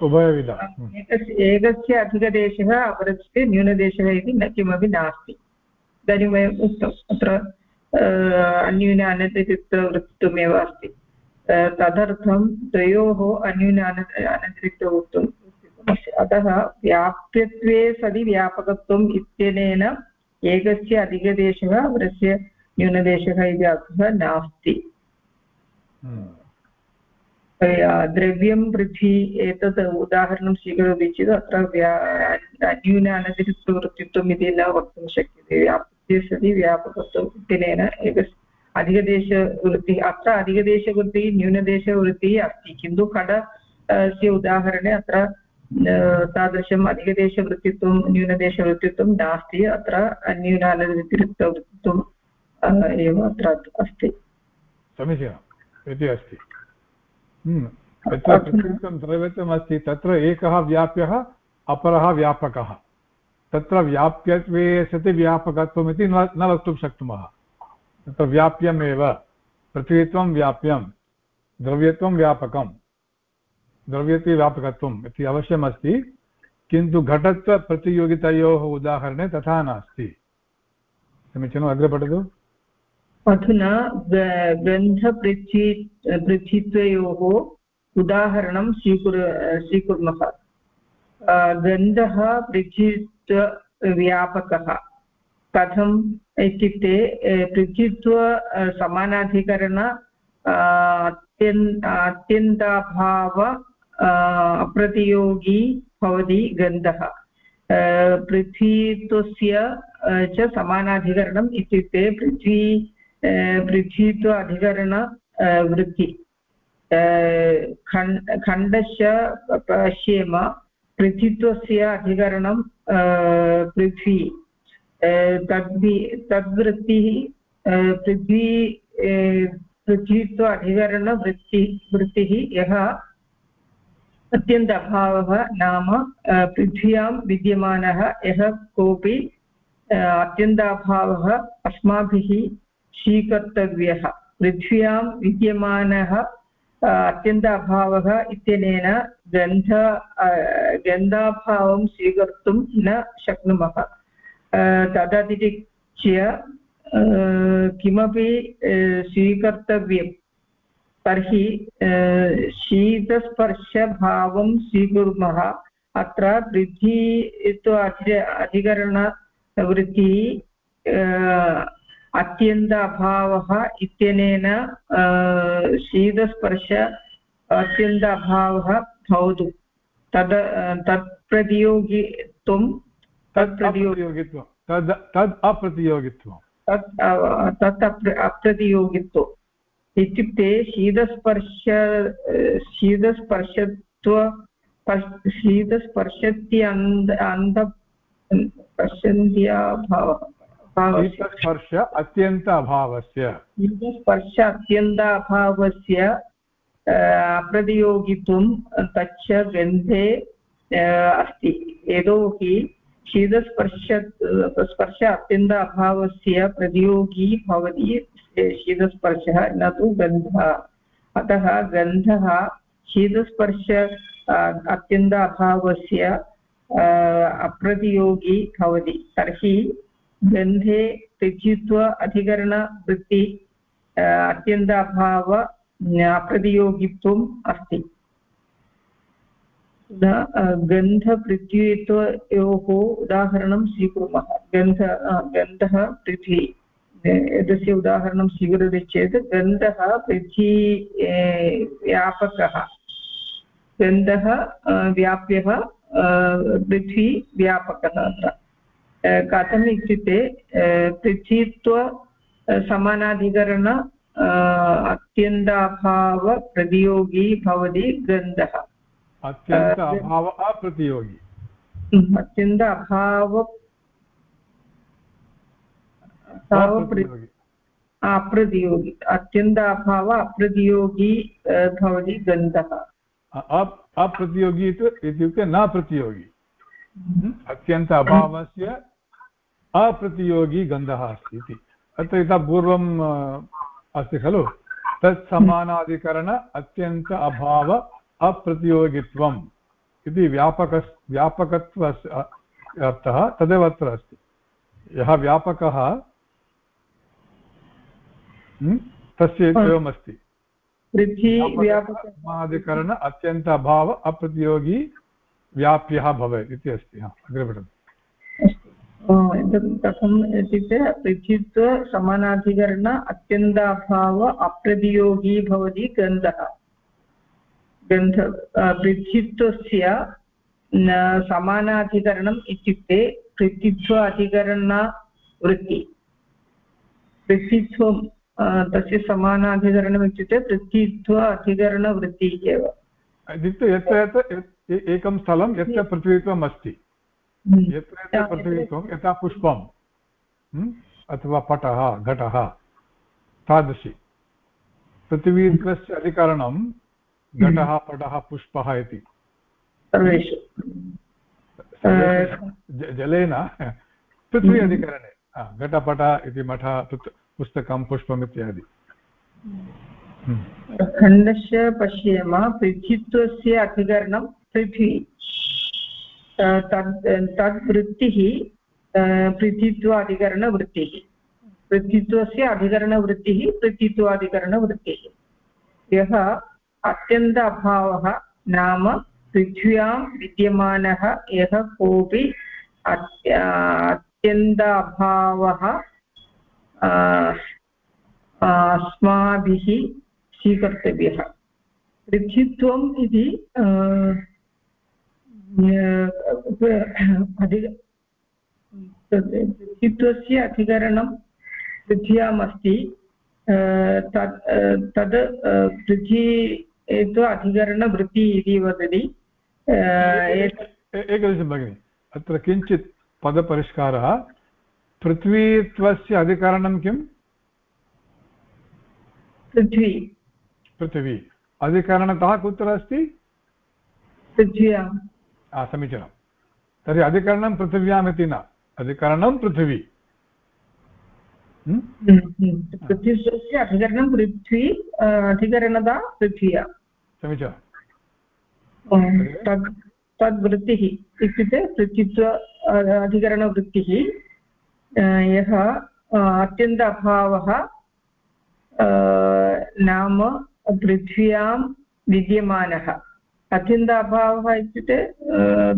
उभयविध हम्म। एकस्य एकस्य अधिकदेशः अपरस्य न्यूनदेशः इति न किमपि नास्ति इदानीं वयम् उक्तम् अत्र अन्यून अनतिरिक्तवृत्तमेव अस्ति तदर्थं द्वयोः अन्यून अन अनतिरिक्तवृत्तम् अतः व्याप्यत्वे सति व्यापकत्वम् इत्यनेन एकस्य अधिकदेशः अपरस्य न्यूनदेशः इति अर्थः नास्ति हम्म। द्रव्यं पृथ्वी एतत् उदाहरणं स्वीकरोति चेत् अत्र व्या न्यून अनतिरिक्तवृत्तित्वम् इति न वक्तुं शक्यते व्याप्ते सति व्यापकत्वम् इत्यनेन एकस्य अधिकदेशवृत्तिः अत्र अधिकदेशवृत्तिः न्यूनदेशवृत्तिः अस्ति किन्तु खडस्य उदाहरणे अत्र तादृशम् अधिकदेशवृत्तित्वं न्यूनदेशवृत्तित्वं नास्ति अत्र न्यूनानतिरिक्तवृत्तित्वम् एव अत्र अस्ति समीचीनम् इति अस्ति। यत्र पृथक्त्वं द्रव्यत्वम् अस्ति तत्र एकः व्याप्यः अपरः व्यापकः। तत्र व्याप्यत्वे सति व्यापकत्वम् इति न वक्तुं शक्नुमः। तत्र व्याप्यमेव। पृथ्वीत्वं व्याप्यं। द्रव्यत्वं व्यापकं। द्रव्यत्वे व्यापकत्वम् इति अवश्यमस्ति। किन्तु घटत्वप्रतियोगितयोः उदाहरणे तथा नास्ति। समीचीनम् अग्रे पठतु। अधुना गन्धपृथ्वी पृथ्वीत्वयोः उदाहरणं स्वीकुर्, स्वीकुर्मः। गन्धः पृथ्वीत्वव्यापकः कथम् इत्युक्ते पृथ्वीत्व समानाधिकरण अत्यन्, अत्यन्ताभाव अप्रतियोगी भवति गन्धः पृथ्वीत्वस्य च समानाधिकरणम् इत्युक्ते पृथ्वी पृथ्वीत्व अधिकरण वृत्ति खण्डस्य पश्येम पृथ्वीत्वस्य अधिकरणं पृथ्वी। तद्भि तद्वृत्तिः पृथ्वी पृथ्वीत्व अधिकरणवृत्ति वृत्तिः यः अत्यन्त अभावः नाम पृथ्व्यां विद्यमानः, यः कोऽपि अत्यन्ताभावः अस्माभिः स्वीकर्तव्यः पृथ्व्यां विद्यमानः अत्यन्त अभावः इत्यनेन गन्ध गन्धाभावं स्वीकर्तुं न शक्नुमः। तदतिरिच्य किमपि स्वीकर्तव्यं तर्हि शीतस्पर्शभावं स्वीकुर्मः। अत्र अधिकरणवृत्तिः अत्यन्त अभावः इत्यनेन शीतस्पर्श अत्यन्त अभावः भवतु। तद् तत्प्रतियोगित्वं तत्प्रतियोगित्वं तद् तद् अप्रतियोगित्वं तत् तत् अप्रतियोगित्वम्। इत्युक्ते शीतस्पर्श शीतस्पर्शत्व शीतस्पर्शत्यन्त अन्त पश्यन्त्याभावः। शीतस्पर्श अत्यन्त अभावस्य शीतस्पर्श अत्यन्त अभावस्य अप्रतियोगित्वं तच्च गन्धे अस्ति। यतोहि शीतस्पर्श स्पर्श अत्यन्त अभावस्य प्रतियोगी भवति शीतस्पर्शः न तु गन्धः अतः गन्धः शीतस्पर्श अत्यन्त अभावस्य अप्रतियोगी भवति। तर्हि गन्धे त्यजित्व अधिकरणवृत्ति अत्यन्त अभाव अप्रतियोगित्वम् अस्ति। गन्धपृथ्वीत्वयोः उदाहरणं स्वीकुर्मः। गन्ध गन्धः पृथ्वी। एतस्य उदाहरणं स्वीकरोति चेत् गन्धः पृथ्वी व्यापकः। गन्धः व्याप्यः पृथ्वी व्यापकः अत्र। कथम् इत्युक्ते पृथ्वीत्व समानाधिकरण अत्यन्ताभावप्रतियोगी भवति गन्धः अत्यन्त अभाव अप्रतियोगी अत्यन्त अभाव अप्रतियोगी अत्यन्त अभाव अप्रतियोगी भवति गन्धः अप्रतियोगी इत्युक्ते न प्रतियोगी अत्यन्त अभावस्य अप्रतियोगी गन्धः अस्ति इति। अत्र यथा पूर्वम् अस्ति खलु? तत् समानाधिकरण अत्यन्त अभाव अप्रतियोगित्वम् इति व्यापक व्यापकत्व अर्थः तदेव अत्र अस्ति। यः व्यापकः तस्य एवमस्ति समानाधिकरण अत्यन्त अभाव अप्रतियोगी व्याप्यः भवेत् इति अस्ति। अग्रे पठतु। कथम् इत्युक्ते पृथित्व समानाधिकरण अत्यन्ताभाव अप्रतियोगी भवति गन्धः गन्ध पृथित्वस्य समानाधिकरणम् इत्युक्ते पृथित्व अधिकरणवृत्ति पृथित्वं तस्य समानाधिकरणम् इत्युक्ते पृथ्वीत्व अधिकरणवृत्तिः एव। इत्युक्ते यत्र एकं स्थलं यत्र पृथ्वीत्वम् अस्ति पृथ्वीत्वं यथा पुष्पं हम्म, अथवा पटः घटः तादृशी। पृथिवीत्वस्य अधिकरणं घटः हम्म। पटः पुष्पः इति। जलेन पृथ्वी अधिकरणे। घटपट इति मठ पुस्तकं पुष्पम् इत्यादि। खण्डस्य पश्येम पृथित्वस्य अधिकरणं पृथ्वी। तद्, तद्वृत्तिः पृथित्वाधिकरणवृत्तिः। पृथित्वस्य अधिकरणवृत्तिः, पृथित्वाधिकरणवृत्तिः। यः अत्यन्त अभावः, नाम पृथ्व्यां विद्यमानः, यः कोऽपि अत्यन्त अभावः अस्माभिः स्वीकर्तव्यः। पृथ्वीत्वम् इति अधिक पृथ्वीत्वस्य अधिकरणं पृथ्व्याम् अस्ति तत् तद् पृथ्वी अधिकरणवृत्ति इति वदति एकनिमिषं भगिनि अत्र किञ्चित् पदपरिष्कारः पृथ्वीत्वस्य अधिकरणं किम् पृथ्वी पृथिवी अधिकरणतः कुत्र अस्ति? पृथ्व्याम् समीचीनं तर्हि अधिकरणं पृथिव्याम् इति न अधिकरणं पृथिवी पृथिव्यस्य अधिकरणं पृथ्वी अधिकरणता पृथ्व्या समीचीनं तद् तद्वृत्तिः इत्युक्ते पृथित्व अधिकरणवृत्तिः यः अत्यन्त अभावः नाम पृथ्व्यां विद्यमानः अत्यन्त अभावः इत्युक्ते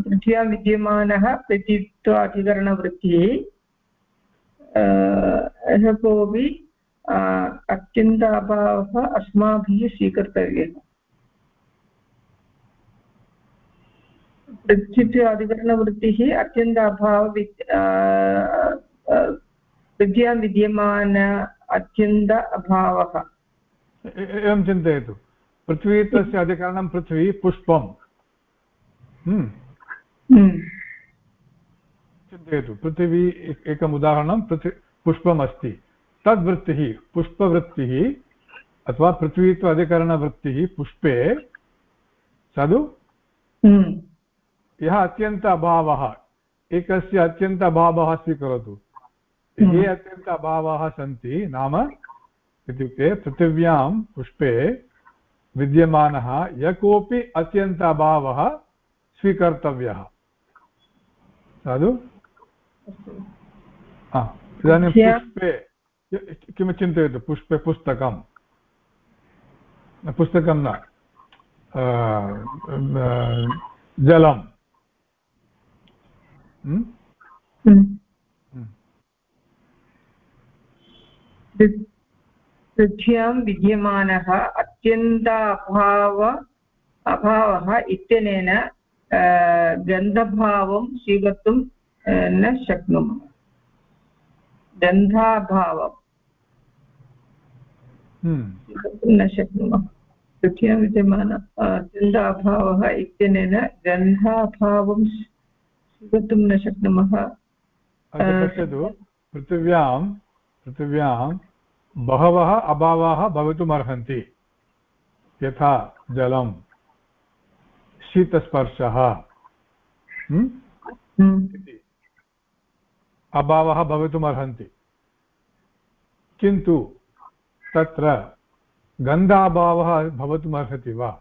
पृथ्व्यां विद्यमानः प्रतित्वाधिकरणवृत्तिः यः कोऽपि अत्यन्त अभावः अस्माभिः स्वीकर्तव्यः। पृथ्वी अधिकरणवृत्तिः अत्यन्त अभाव विद्यां विद्यमान अत्यन्त अभावः। एवं चिन्तयतु। पृथ्वी तस्य अधिकरणं पृथ्वी पुष्पं हम्म। हम्म। चिन्तयतु पृथिवी एकम् उदाहरणं पृथ्वी पुष्पम् अस्ति तद्वृत्तिः पुष्पवृत्तिः अथवा पृथ्वीत्व अधिकरणवृत्तिः पुष्पे सदु हम्म। यः अत्यन्त अभावः एकस्य अत्यन्त अभावः स्वीकरोतु ये अत्यन्त अभावाः सन्ति नाम इत्युक्ते पृथिव्यां पुष्पे विद्यमानः यः कोऽपि अत्यन्त अभावः स्वीकर्तव्यः। साधु? इदानीं पुष्पे किं चिन्तयतु पुष्पे पुस्तकं पुस्तकं न जलं पृथ्व्यां विद्यमानः अत्यन्त अभाव अभावः इत्यनेन गन्धभावं स्वीकर्तुं न शक्नुमः। गन्धाभावं न शक्नुमः। पृथ्व्यां विद्यमान अत्यन्त अभावः इत्यनेन गन्धाभावं स्वीकर्तुं न शक्नुमः। पश्यतु। पृथिव्यां पृथिव्यां बहवः अभावाः भवितुमर्हन्ति। यथा जलं शीतस्पर्शः हम्म? हम्म। अभावः भवितुमर्हन्ति। किन्तु तत्र गन्धाभावः भवितुमर्हति वा?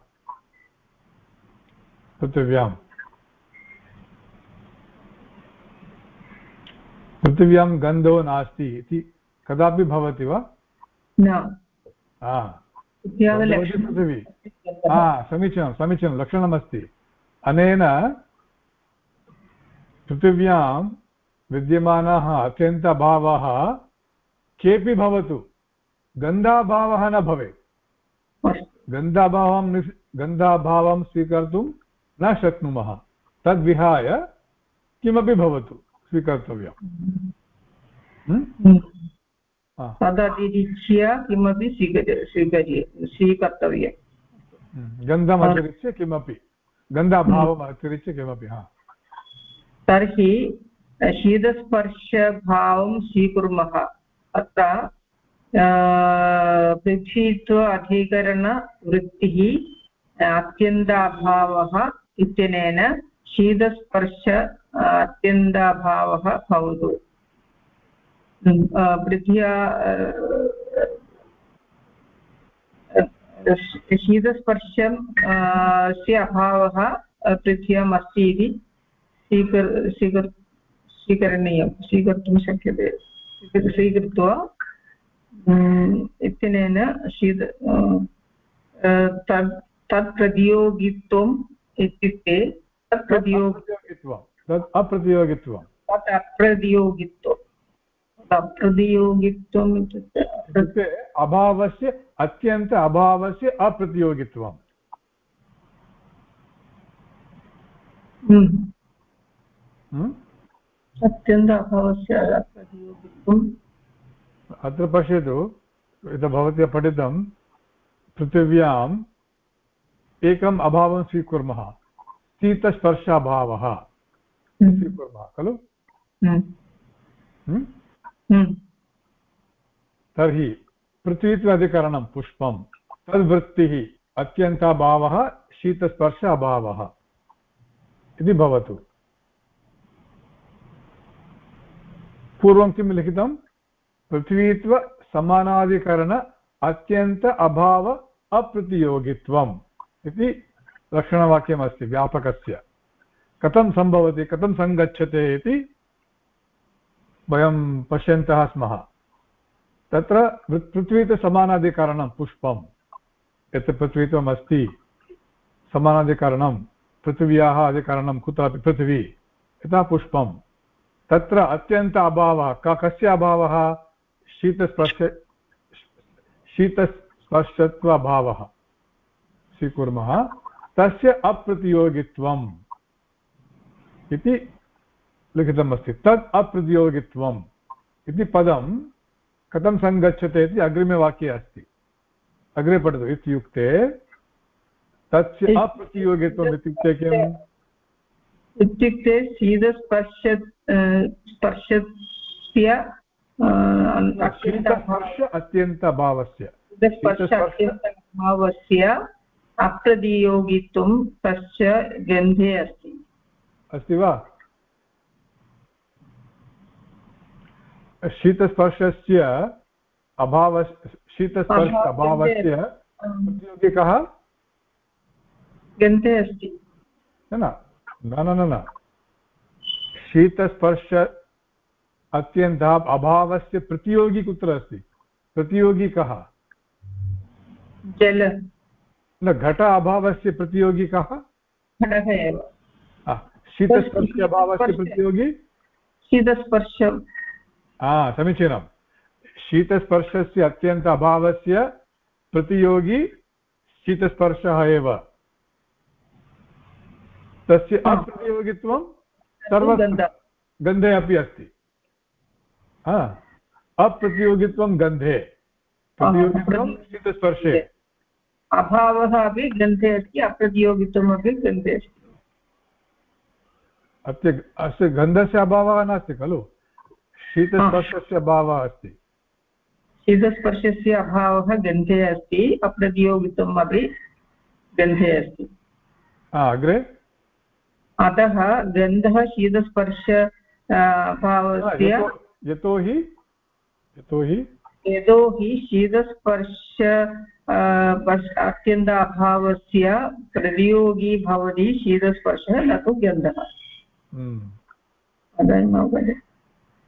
पृथिव्यां। पृथिव्यां गन्धो नास्ति इति कदापि भवति वा? पृथिवी हा समीचीनं समीचीनं लक्षणमस्ति अनेन पृथिव्यां विद्यमानाः अत्यन्त अभावः केऽपि भवतु गन्धाभावः न भवेत् गन्धाभावं गन्धाभावं स्वीकर्तुं न शक्नुमः तद्विहाय किमपि भवतु स्वीकर्तव्यम् तदतिरिच्य किमपि स्वीकर्य स्वीकर्य स्वीकर्तव्यम् हम्म, गन्धम् अतिरिच्य किमपि। गन्धाभावम् अतिरिच्य किमपि हा. तर्हि शीतस्पर्शभावं स्वीकुर्मः। अत्र पृथ्वीत्व अधिकरणवृत्तिः अत्यन्ताभावः इत्यनेन शीतस्पर्श अत्यन्ताभावः भवतु। पृथ्व्या शीतस्पर्शं स्य अभावः पृथ्व्याम् अस्ति इति स्वीकर् स्वीकर् स्वीकरणीयं स्वीकर्तुं शक्यते स्वीकृत्वा इत्यनेन शीत तत् तत् प्रतियोगित्वम् इत्युक्ते तत् तत् अप्रतियोगित्वं तत् अप्रतियोगित्वम् अप्रतियोगित्वम् इत्युक्ते अभावस्य अत्यन्त अभावस्य अप्रतियोगित्वम् हम्म। हम्म? अत्यन्त अभावस्य अप्रतियोगित्वम् अत्र पश्यतु यथा भवत्या पठितं पृथिव्याम् एकम् अभावं स्वीकुर्मः शीतस्पर्शाभावः हम्म। स्वीकुर्मः खलु हम्म? तर्हि पृथ्वीत्वाधिकरणं पुष्पं, तद्वृत्तिः अत्यन्ताभावः शीतस्पर्श अभावः इति भवतु। पूर्वं किं लिखितं? पृथ्वीत्व समानाधिकरण अत्यन्त अभाव अप्रतियोगित्वम् इति लक्षणवाक्यमस्ति, व्यापकस्य। कथं सम्भवति, कथं सङ्गच्छते इति वयं पश्यन्तः स्मः। तत्र पृथ्वीत्वसमानाधिकरणं पुष्पं, यत् पृथ्वीत्वम् अस्ति समानाधिकरणं, पृथिव्याः अधिकरणं कुत्रापि, पृथिवी, यथा पुष्पं। तत्र अत्यन्त अभावः, क, कस्य अभावः? शीतस्पर्श, शीतस्पर्शत्वाभावः। स्वीकुर्मः। तस्य अप्रतियोगित्वम् इति लिखितमस्ति। तत् अप्रतियोगित्वम्। इति पदं कथं सङ्गच्छते इति अग्रिमे वाक्ये अस्ति। अग्रे पठतु। इत्युक्ते तस्य अप्रतियोगित्वम् इत्युक्ते किम्? इत्युक्ते शीतस्पर्श स्पर्शस्य शीतस्पर्श अत्यन्तभावस्य। भावस्य अप्रतियोगित्वं तस्य गन्धे अस्ति। अस्ति वा? शीतस्पर्शस्य अभाव शीतस्पर्श अभावस्य प्रतियोगी कः? गन्धे अस्ति। न न न शीतस्पर्श अत्यन्तः अभावस्य प्रतियोगी कुत्र अस्ति? प्रतियोगी कः? जल। न घट अभावस्य प्रतियोगी कः? शीतस्पर्श अभावस्य प्रतियोगी? शीतस्पर्श। हा समीचीनं शीतस्पर्शस्य अत्यन्त अभावस्य प्रतियोगी शीतस्पर्शः एव। तस्य अप्रतियोगित्वं सर्व गन्धे। अपि अस्ति। अप्रतियोगित्वं गन्धे। प्रतियोगित्वं शीतस्पर्शे। अभावः अपि गन्धे अस्ति अप्रतियोगित्वमपि गन्धे अस्ति। अस्य अस्य गन्धस्य अभावः नास्ति खलु? शीतस्पर्शस्य अभावः अस्ति। शीतस्पर्शस्य अभावः गन्धे अस्ति अप्रतियोगित्वम् अपि गन्धे अस्ति। अग्रे? अतः गन्धः शीतस्पर्श अभावस्य यतोहि यतोहि? यतोहि शीतस्पर्श अत्यन्त अभावस्य प्रतियोगी भवति शीतस्पर्शः न तु गन्धः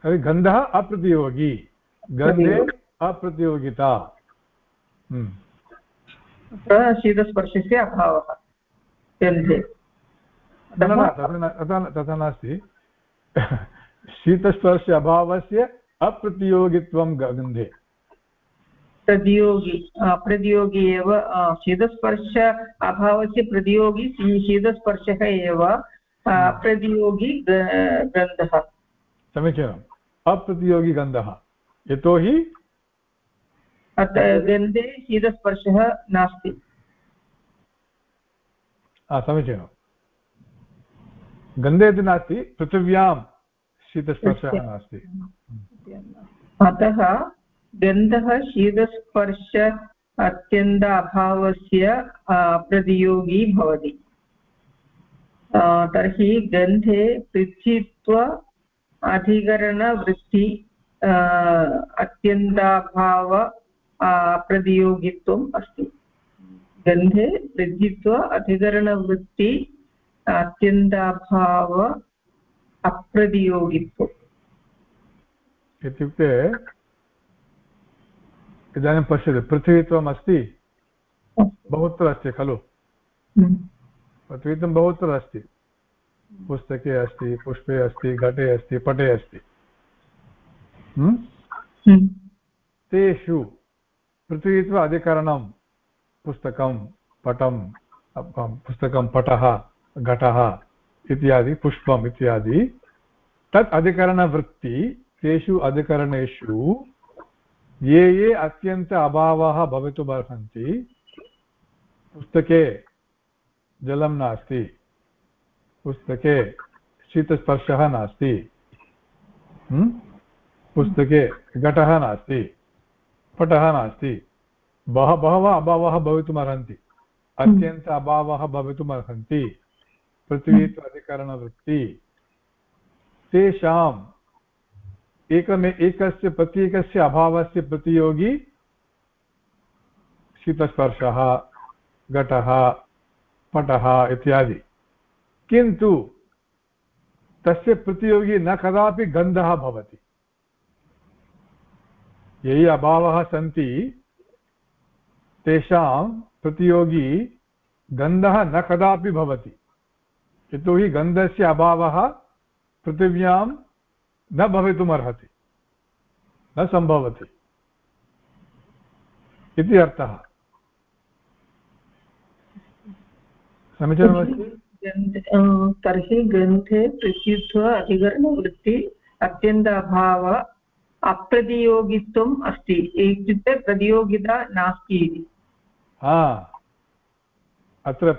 हम्म। गन्धः अप्रतियोगी। गन्धे अप्रतियोगिता। हम्म। शीतस्पर्शस्य अभावः। गन्धे। तथा नास्ति। शीतस्पर्श अभावस्य अप्रतियोगित्वं गन्धे। प्रतियोगी प्रतियोगी एव शीतस्पर्श अभावस्य प्रतियोगी शीतस्पर्शः एव प्रतियोगी गन्धः। समीचीनम्। अप्रतियोगी गन्धः। यतोहि गन्धे शीतस्पर्शः नास्ति। समीचीनं। गन्धे इति नास्ति पृथिव्यां शीतस्पर्शः नास्ति। अतः गन्धः शीतस्पर्श अत्यन्त अभावस्य प्रतियोगी भवति। तर्हि गन्धे पृथ्वीत्व अधिकरणवृत्ति अत्यन्ताभाव प्रतियोगित्वम् अस्ति। गन्धे पृथ्वीत्व अधिकरणवृत्ति अत्यन्ताभाव अप्रतियोगित्वम्। इत्युक्ते इदानीं पश्यतु पृथ्वीत्वम् अस्ति। बहुत्र अस्ति खलु। हम्म। पृथ्वीत्वं बहुत्र अस्ति। पुस्तके अस्ति पुष्पे अस्ति घटे अस्ति पटे अस्ति हम्म? हम्म। तेषु पृथ्वीत्व अधिकरणं पुस्तकं पटं पुस्तकं पटः घटः इत्यादि पुष्पम् इत्यादि तत् अधिकरणवृत्ति तेषु अधिकरणेषु ये ये अत्यन्त अभावः भवितुमर्हन्ति पुस्तके जलं नास्ति पुस्तके शीतस्पर्शः नास्ति? पुस्तके घटः नास्ति। पटः नास्ति। बह, बहवः अभावः भवितुमर्हन्ति। अत्यन्त अभावः भवितुमर्हन्ति। पृथ्वीत्व अधिकरणवृत्ति। तेषाम् एकमे, एकस्य प्रत्येकस्य अभावस्य प्रतियोगी शीतस्पर्शः, घटः, पटः इत्यादि। किन्तु तस्य प्रतियोगी न कदापि गन्धः भवति। ये अभावः सन्ति, तेषां प्रतियोगी गन्धः न कदापि भवति। यतोहि गन्धस्य अभावः पृथिव्यां न भवितुमर्हति, न सम्भवति इति अर्थः। समीचीनमस्ति? तर्हि ग्रन्थे पृथ्वीत्व अधिकरणवृत्ति अत्यन्त अभाव अप्रतियोगित्वम् अस्ति। इत्युक्ते प्रतियोगिता नास्ति इति। हा। अत्र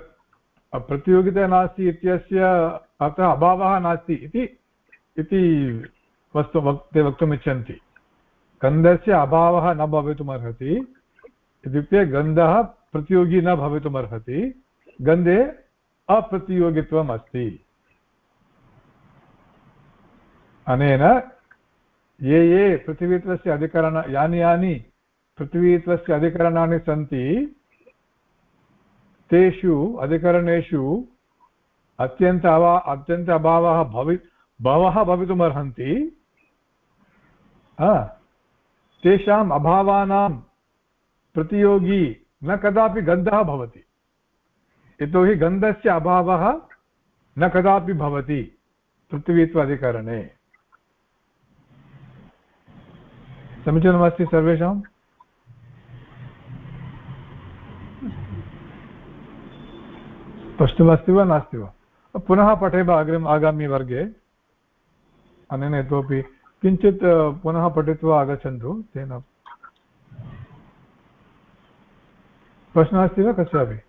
प्रतियोगिता नास्ति इत्यस्य अतः अभावः नास्ति इति इति वस्तु वक्ते वक्तुमिच्छन्ति। गन्धस्य अभावः न भवितुमर्हति। इत्युक्ते गन्धः प्रतियोगी न भवितुमर्हति। गन्धे अप्रतियोगित्वम् अस्ति अनेन ये ये पृथिवीत्वस्य अधिकरण यानि यानि पृथिवीत्वस्य अधिकरणानि सन्ति, तेषु अधिकरणेषु अत्यन्त अवा अत्यन्त अभावः भवि बहवः भवितुमर्हन्ति तेषाम् अभावानां प्रतियोगी न कदापि गन्धः भवति। यतोहि गन्धस्य अभावः न कदापि भवति पृथिवीत्वाधिकरणे। समीचीनमस्ति सर्वेषाम्? स्पष्टमस्ति वा नास्ति वा? पुनः पठेम अग्रिम आगामिवर्गे अनेन इतोपि किञ्चित् पुनः पठित्वा आगच्छन्तु, तेन। प्रश्नः अस्ति वा कस्यापि?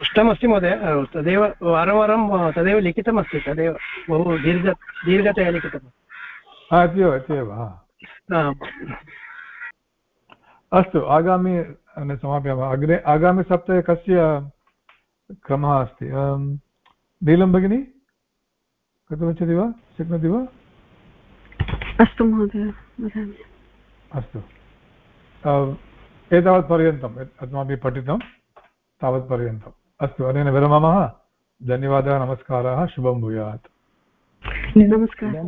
पृष्टमस्ति महोदय तदेव वारं वारं तदेव लिखितमस्ति तदेव बहु दीर्घ दीर्घतया लिखितम् अतीव अतीव अस्तु आगामि समापयामः। अग्रे आगामिसप्ताहे कस्य क्रमः अस्ति? नीलं भगिनी? कथमिच्छति वा? शक्नोति वा? अस्तु महोदय अस्तु। एतावत्पर्यन्तम् अस्माभिः पठितं तावत्पर्यन्तम् अस्तु अनेन विरमामः। धन्यवादः नमस्कारः शुभं भूयात्। नमस्कारः।